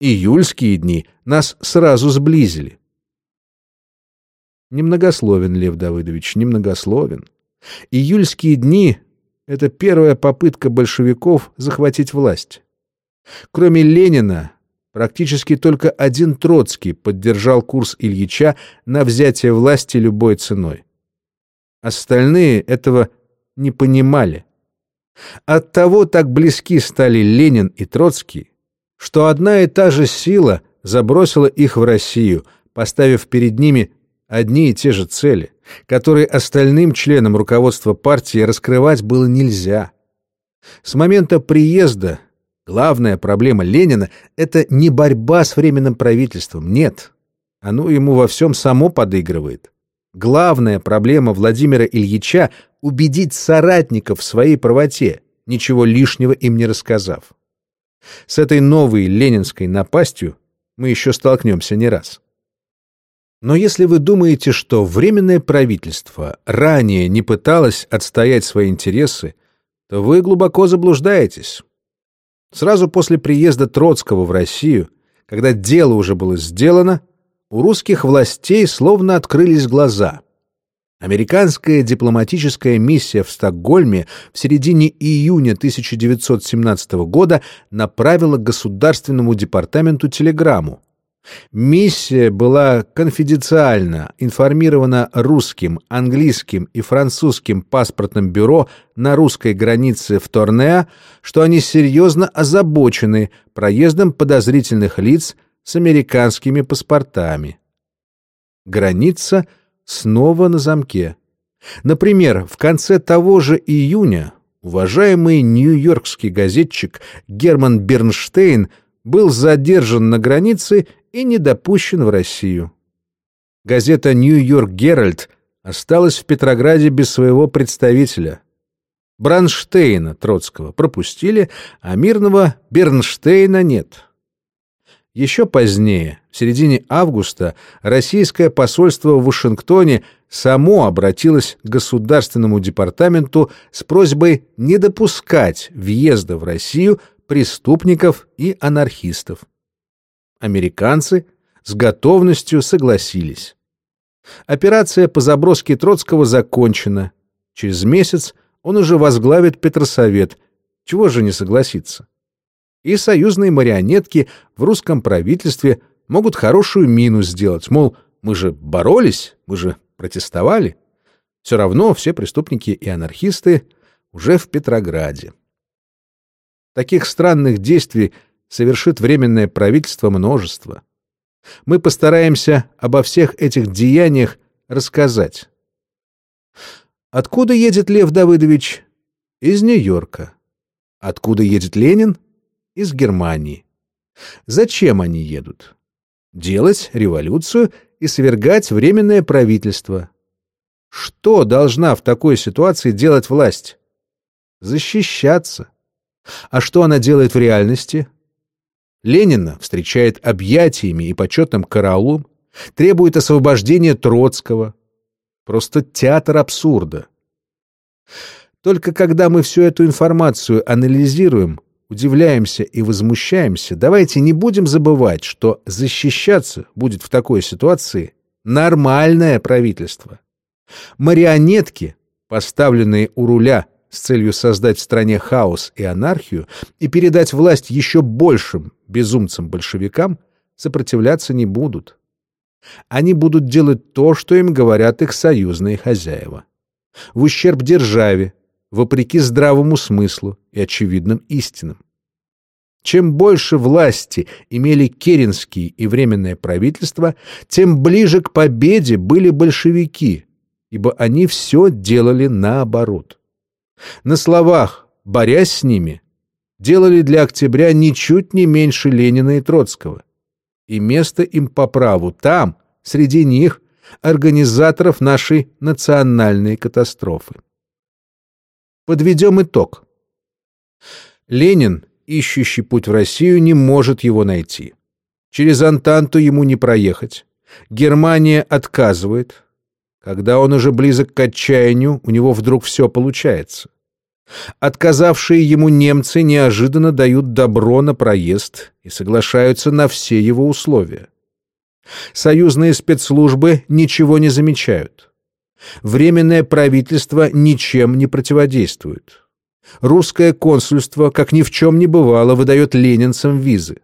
Июльские дни нас сразу сблизили. Немногословен, Лев Давыдович, немногословен. Июльские дни — это первая попытка большевиков захватить власть. Кроме Ленина, практически только один Троцкий поддержал курс Ильича на взятие власти любой ценой. Остальные этого не понимали. Оттого так близки стали Ленин и Троцкий, что одна и та же сила забросила их в Россию, поставив перед ними одни и те же цели, которые остальным членам руководства партии раскрывать было нельзя. С момента приезда главная проблема Ленина — это не борьба с временным правительством, нет. Оно ему во всем само подыгрывает. Главная проблема Владимира Ильича — убедить соратников в своей правоте, ничего лишнего им не рассказав. С этой новой ленинской напастью мы еще столкнемся не раз. Но если вы думаете, что Временное правительство ранее не пыталось отстоять свои интересы, то вы глубоко заблуждаетесь. Сразу после приезда Троцкого в Россию, когда дело уже было сделано, у русских властей словно открылись глаза. Американская дипломатическая миссия в Стокгольме в середине июня 1917 года направила Государственному департаменту телеграмму, Миссия была конфиденциально информирована русским, английским и французским паспортным бюро на русской границе в Торнеа, что они серьезно озабочены проездом подозрительных лиц с американскими паспортами. Граница снова на замке. Например, в конце того же июня уважаемый нью-йоркский газетчик Герман Бернштейн был задержан на границе и не допущен в Россию. Газета «Нью-Йорк Геральт» осталась в Петрограде без своего представителя. Бранштейна Троцкого пропустили, а мирного Бернштейна нет. Еще позднее, в середине августа, российское посольство в Вашингтоне само обратилось к Государственному департаменту с просьбой не допускать въезда в Россию преступников и анархистов американцы с готовностью согласились. Операция по заброске Троцкого закончена. Через месяц он уже возглавит Петросовет. Чего же не согласиться? И союзные марионетки в русском правительстве могут хорошую мину сделать, мол, мы же боролись, мы же протестовали. Все равно все преступники и анархисты уже в Петрограде. Таких странных действий совершит Временное правительство множество. Мы постараемся обо всех этих деяниях рассказать. Откуда едет Лев Давыдович? Из Нью-Йорка. Откуда едет Ленин? Из Германии. Зачем они едут? Делать революцию и свергать Временное правительство. Что должна в такой ситуации делать власть? Защищаться. А что она делает в реальности? Ленина встречает объятиями и почетным караулом, требует освобождения Троцкого. Просто театр абсурда. Только когда мы всю эту информацию анализируем, удивляемся и возмущаемся, давайте не будем забывать, что защищаться будет в такой ситуации нормальное правительство. Марионетки, поставленные у руля с целью создать в стране хаос и анархию и передать власть еще большим безумцам-большевикам, сопротивляться не будут. Они будут делать то, что им говорят их союзные хозяева. В ущерб державе, вопреки здравому смыслу и очевидным истинам. Чем больше власти имели Керенские и Временное правительство, тем ближе к победе были большевики, ибо они все делали наоборот. На словах, борясь с ними, делали для октября ничуть не меньше Ленина и Троцкого. И место им по праву там, среди них, организаторов нашей национальной катастрофы. Подведем итог. Ленин, ищущий путь в Россию, не может его найти. Через Антанту ему не проехать. Германия отказывает. Когда он уже близок к отчаянию, у него вдруг все получается. Отказавшие ему немцы неожиданно дают добро на проезд и соглашаются на все его условия. Союзные спецслужбы ничего не замечают. Временное правительство ничем не противодействует. Русское консульство, как ни в чем не бывало, выдает ленинцам визы.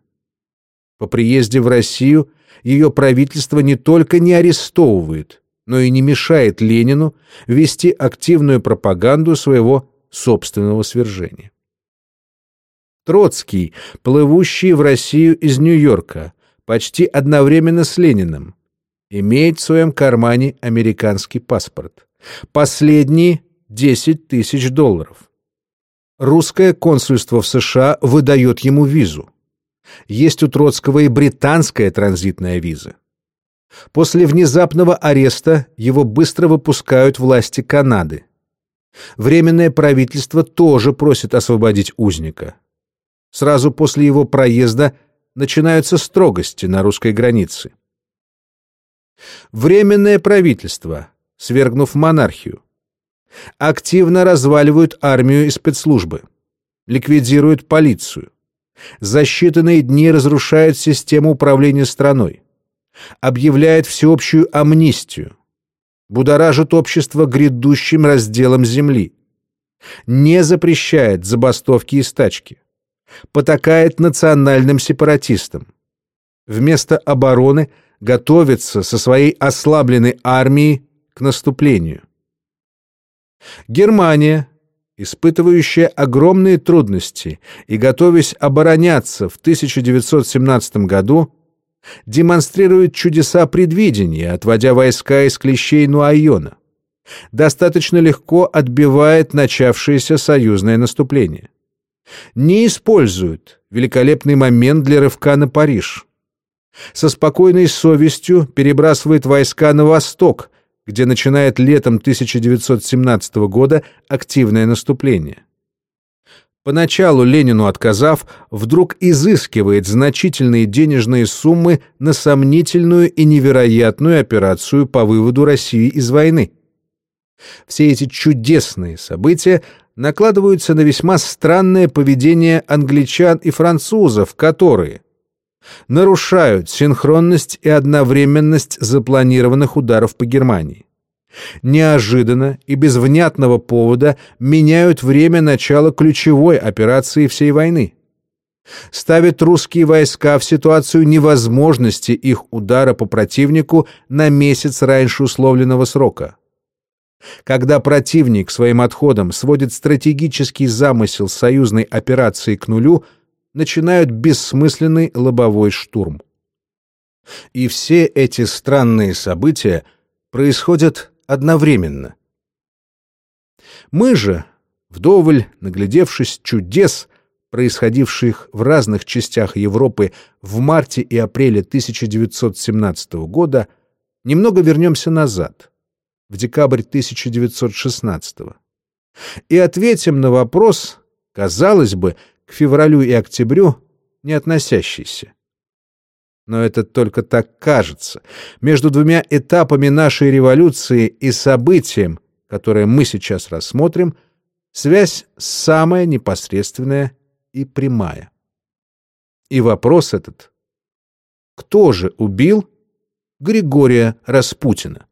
По приезде в Россию ее правительство не только не арестовывает, но и не мешает Ленину вести активную пропаганду своего собственного свержения. Троцкий, плывущий в Россию из Нью-Йорка, почти одновременно с Лениным, имеет в своем кармане американский паспорт. Последний – 10 тысяч долларов. Русское консульство в США выдает ему визу. Есть у Троцкого и британская транзитная виза. После внезапного ареста его быстро выпускают власти Канады. Временное правительство тоже просит освободить узника. Сразу после его проезда начинаются строгости на русской границе. Временное правительство, свергнув монархию, активно разваливают армию и спецслужбы, ликвидируют полицию, за считанные дни разрушает систему управления страной, объявляет всеобщую амнистию, будоражит общество грядущим разделом земли, не запрещает забастовки и стачки, потакает национальным сепаратистам. Вместо обороны готовится со своей ослабленной армией к наступлению. Германия, испытывающая огромные трудности и готовясь обороняться в 1917 году, демонстрирует чудеса предвидения, отводя войска из клещей Нуайона. Достаточно легко отбивает начавшееся союзное наступление. Не использует великолепный момент для рывка на Париж. Со спокойной совестью перебрасывает войска на восток, где начинает летом 1917 года активное наступление. Поначалу Ленину отказав, вдруг изыскивает значительные денежные суммы на сомнительную и невероятную операцию по выводу России из войны. Все эти чудесные события накладываются на весьма странное поведение англичан и французов, которые нарушают синхронность и одновременность запланированных ударов по Германии неожиданно и без внятного повода меняют время начала ключевой операции всей войны. Ставят русские войска в ситуацию невозможности их удара по противнику на месяц раньше условленного срока. Когда противник своим отходом сводит стратегический замысел союзной операции к нулю, начинают бессмысленный лобовой штурм. И все эти странные события происходят одновременно. Мы же, вдоволь наглядевшись чудес, происходивших в разных частях Европы в марте и апреле 1917 года, немного вернемся назад, в декабрь 1916 и ответим на вопрос, казалось бы, к февралю и октябрю не относящийся. Но это только так кажется. Между двумя этапами нашей революции и событием, которое мы сейчас рассмотрим, связь самая непосредственная и прямая. И вопрос этот — кто же убил Григория Распутина?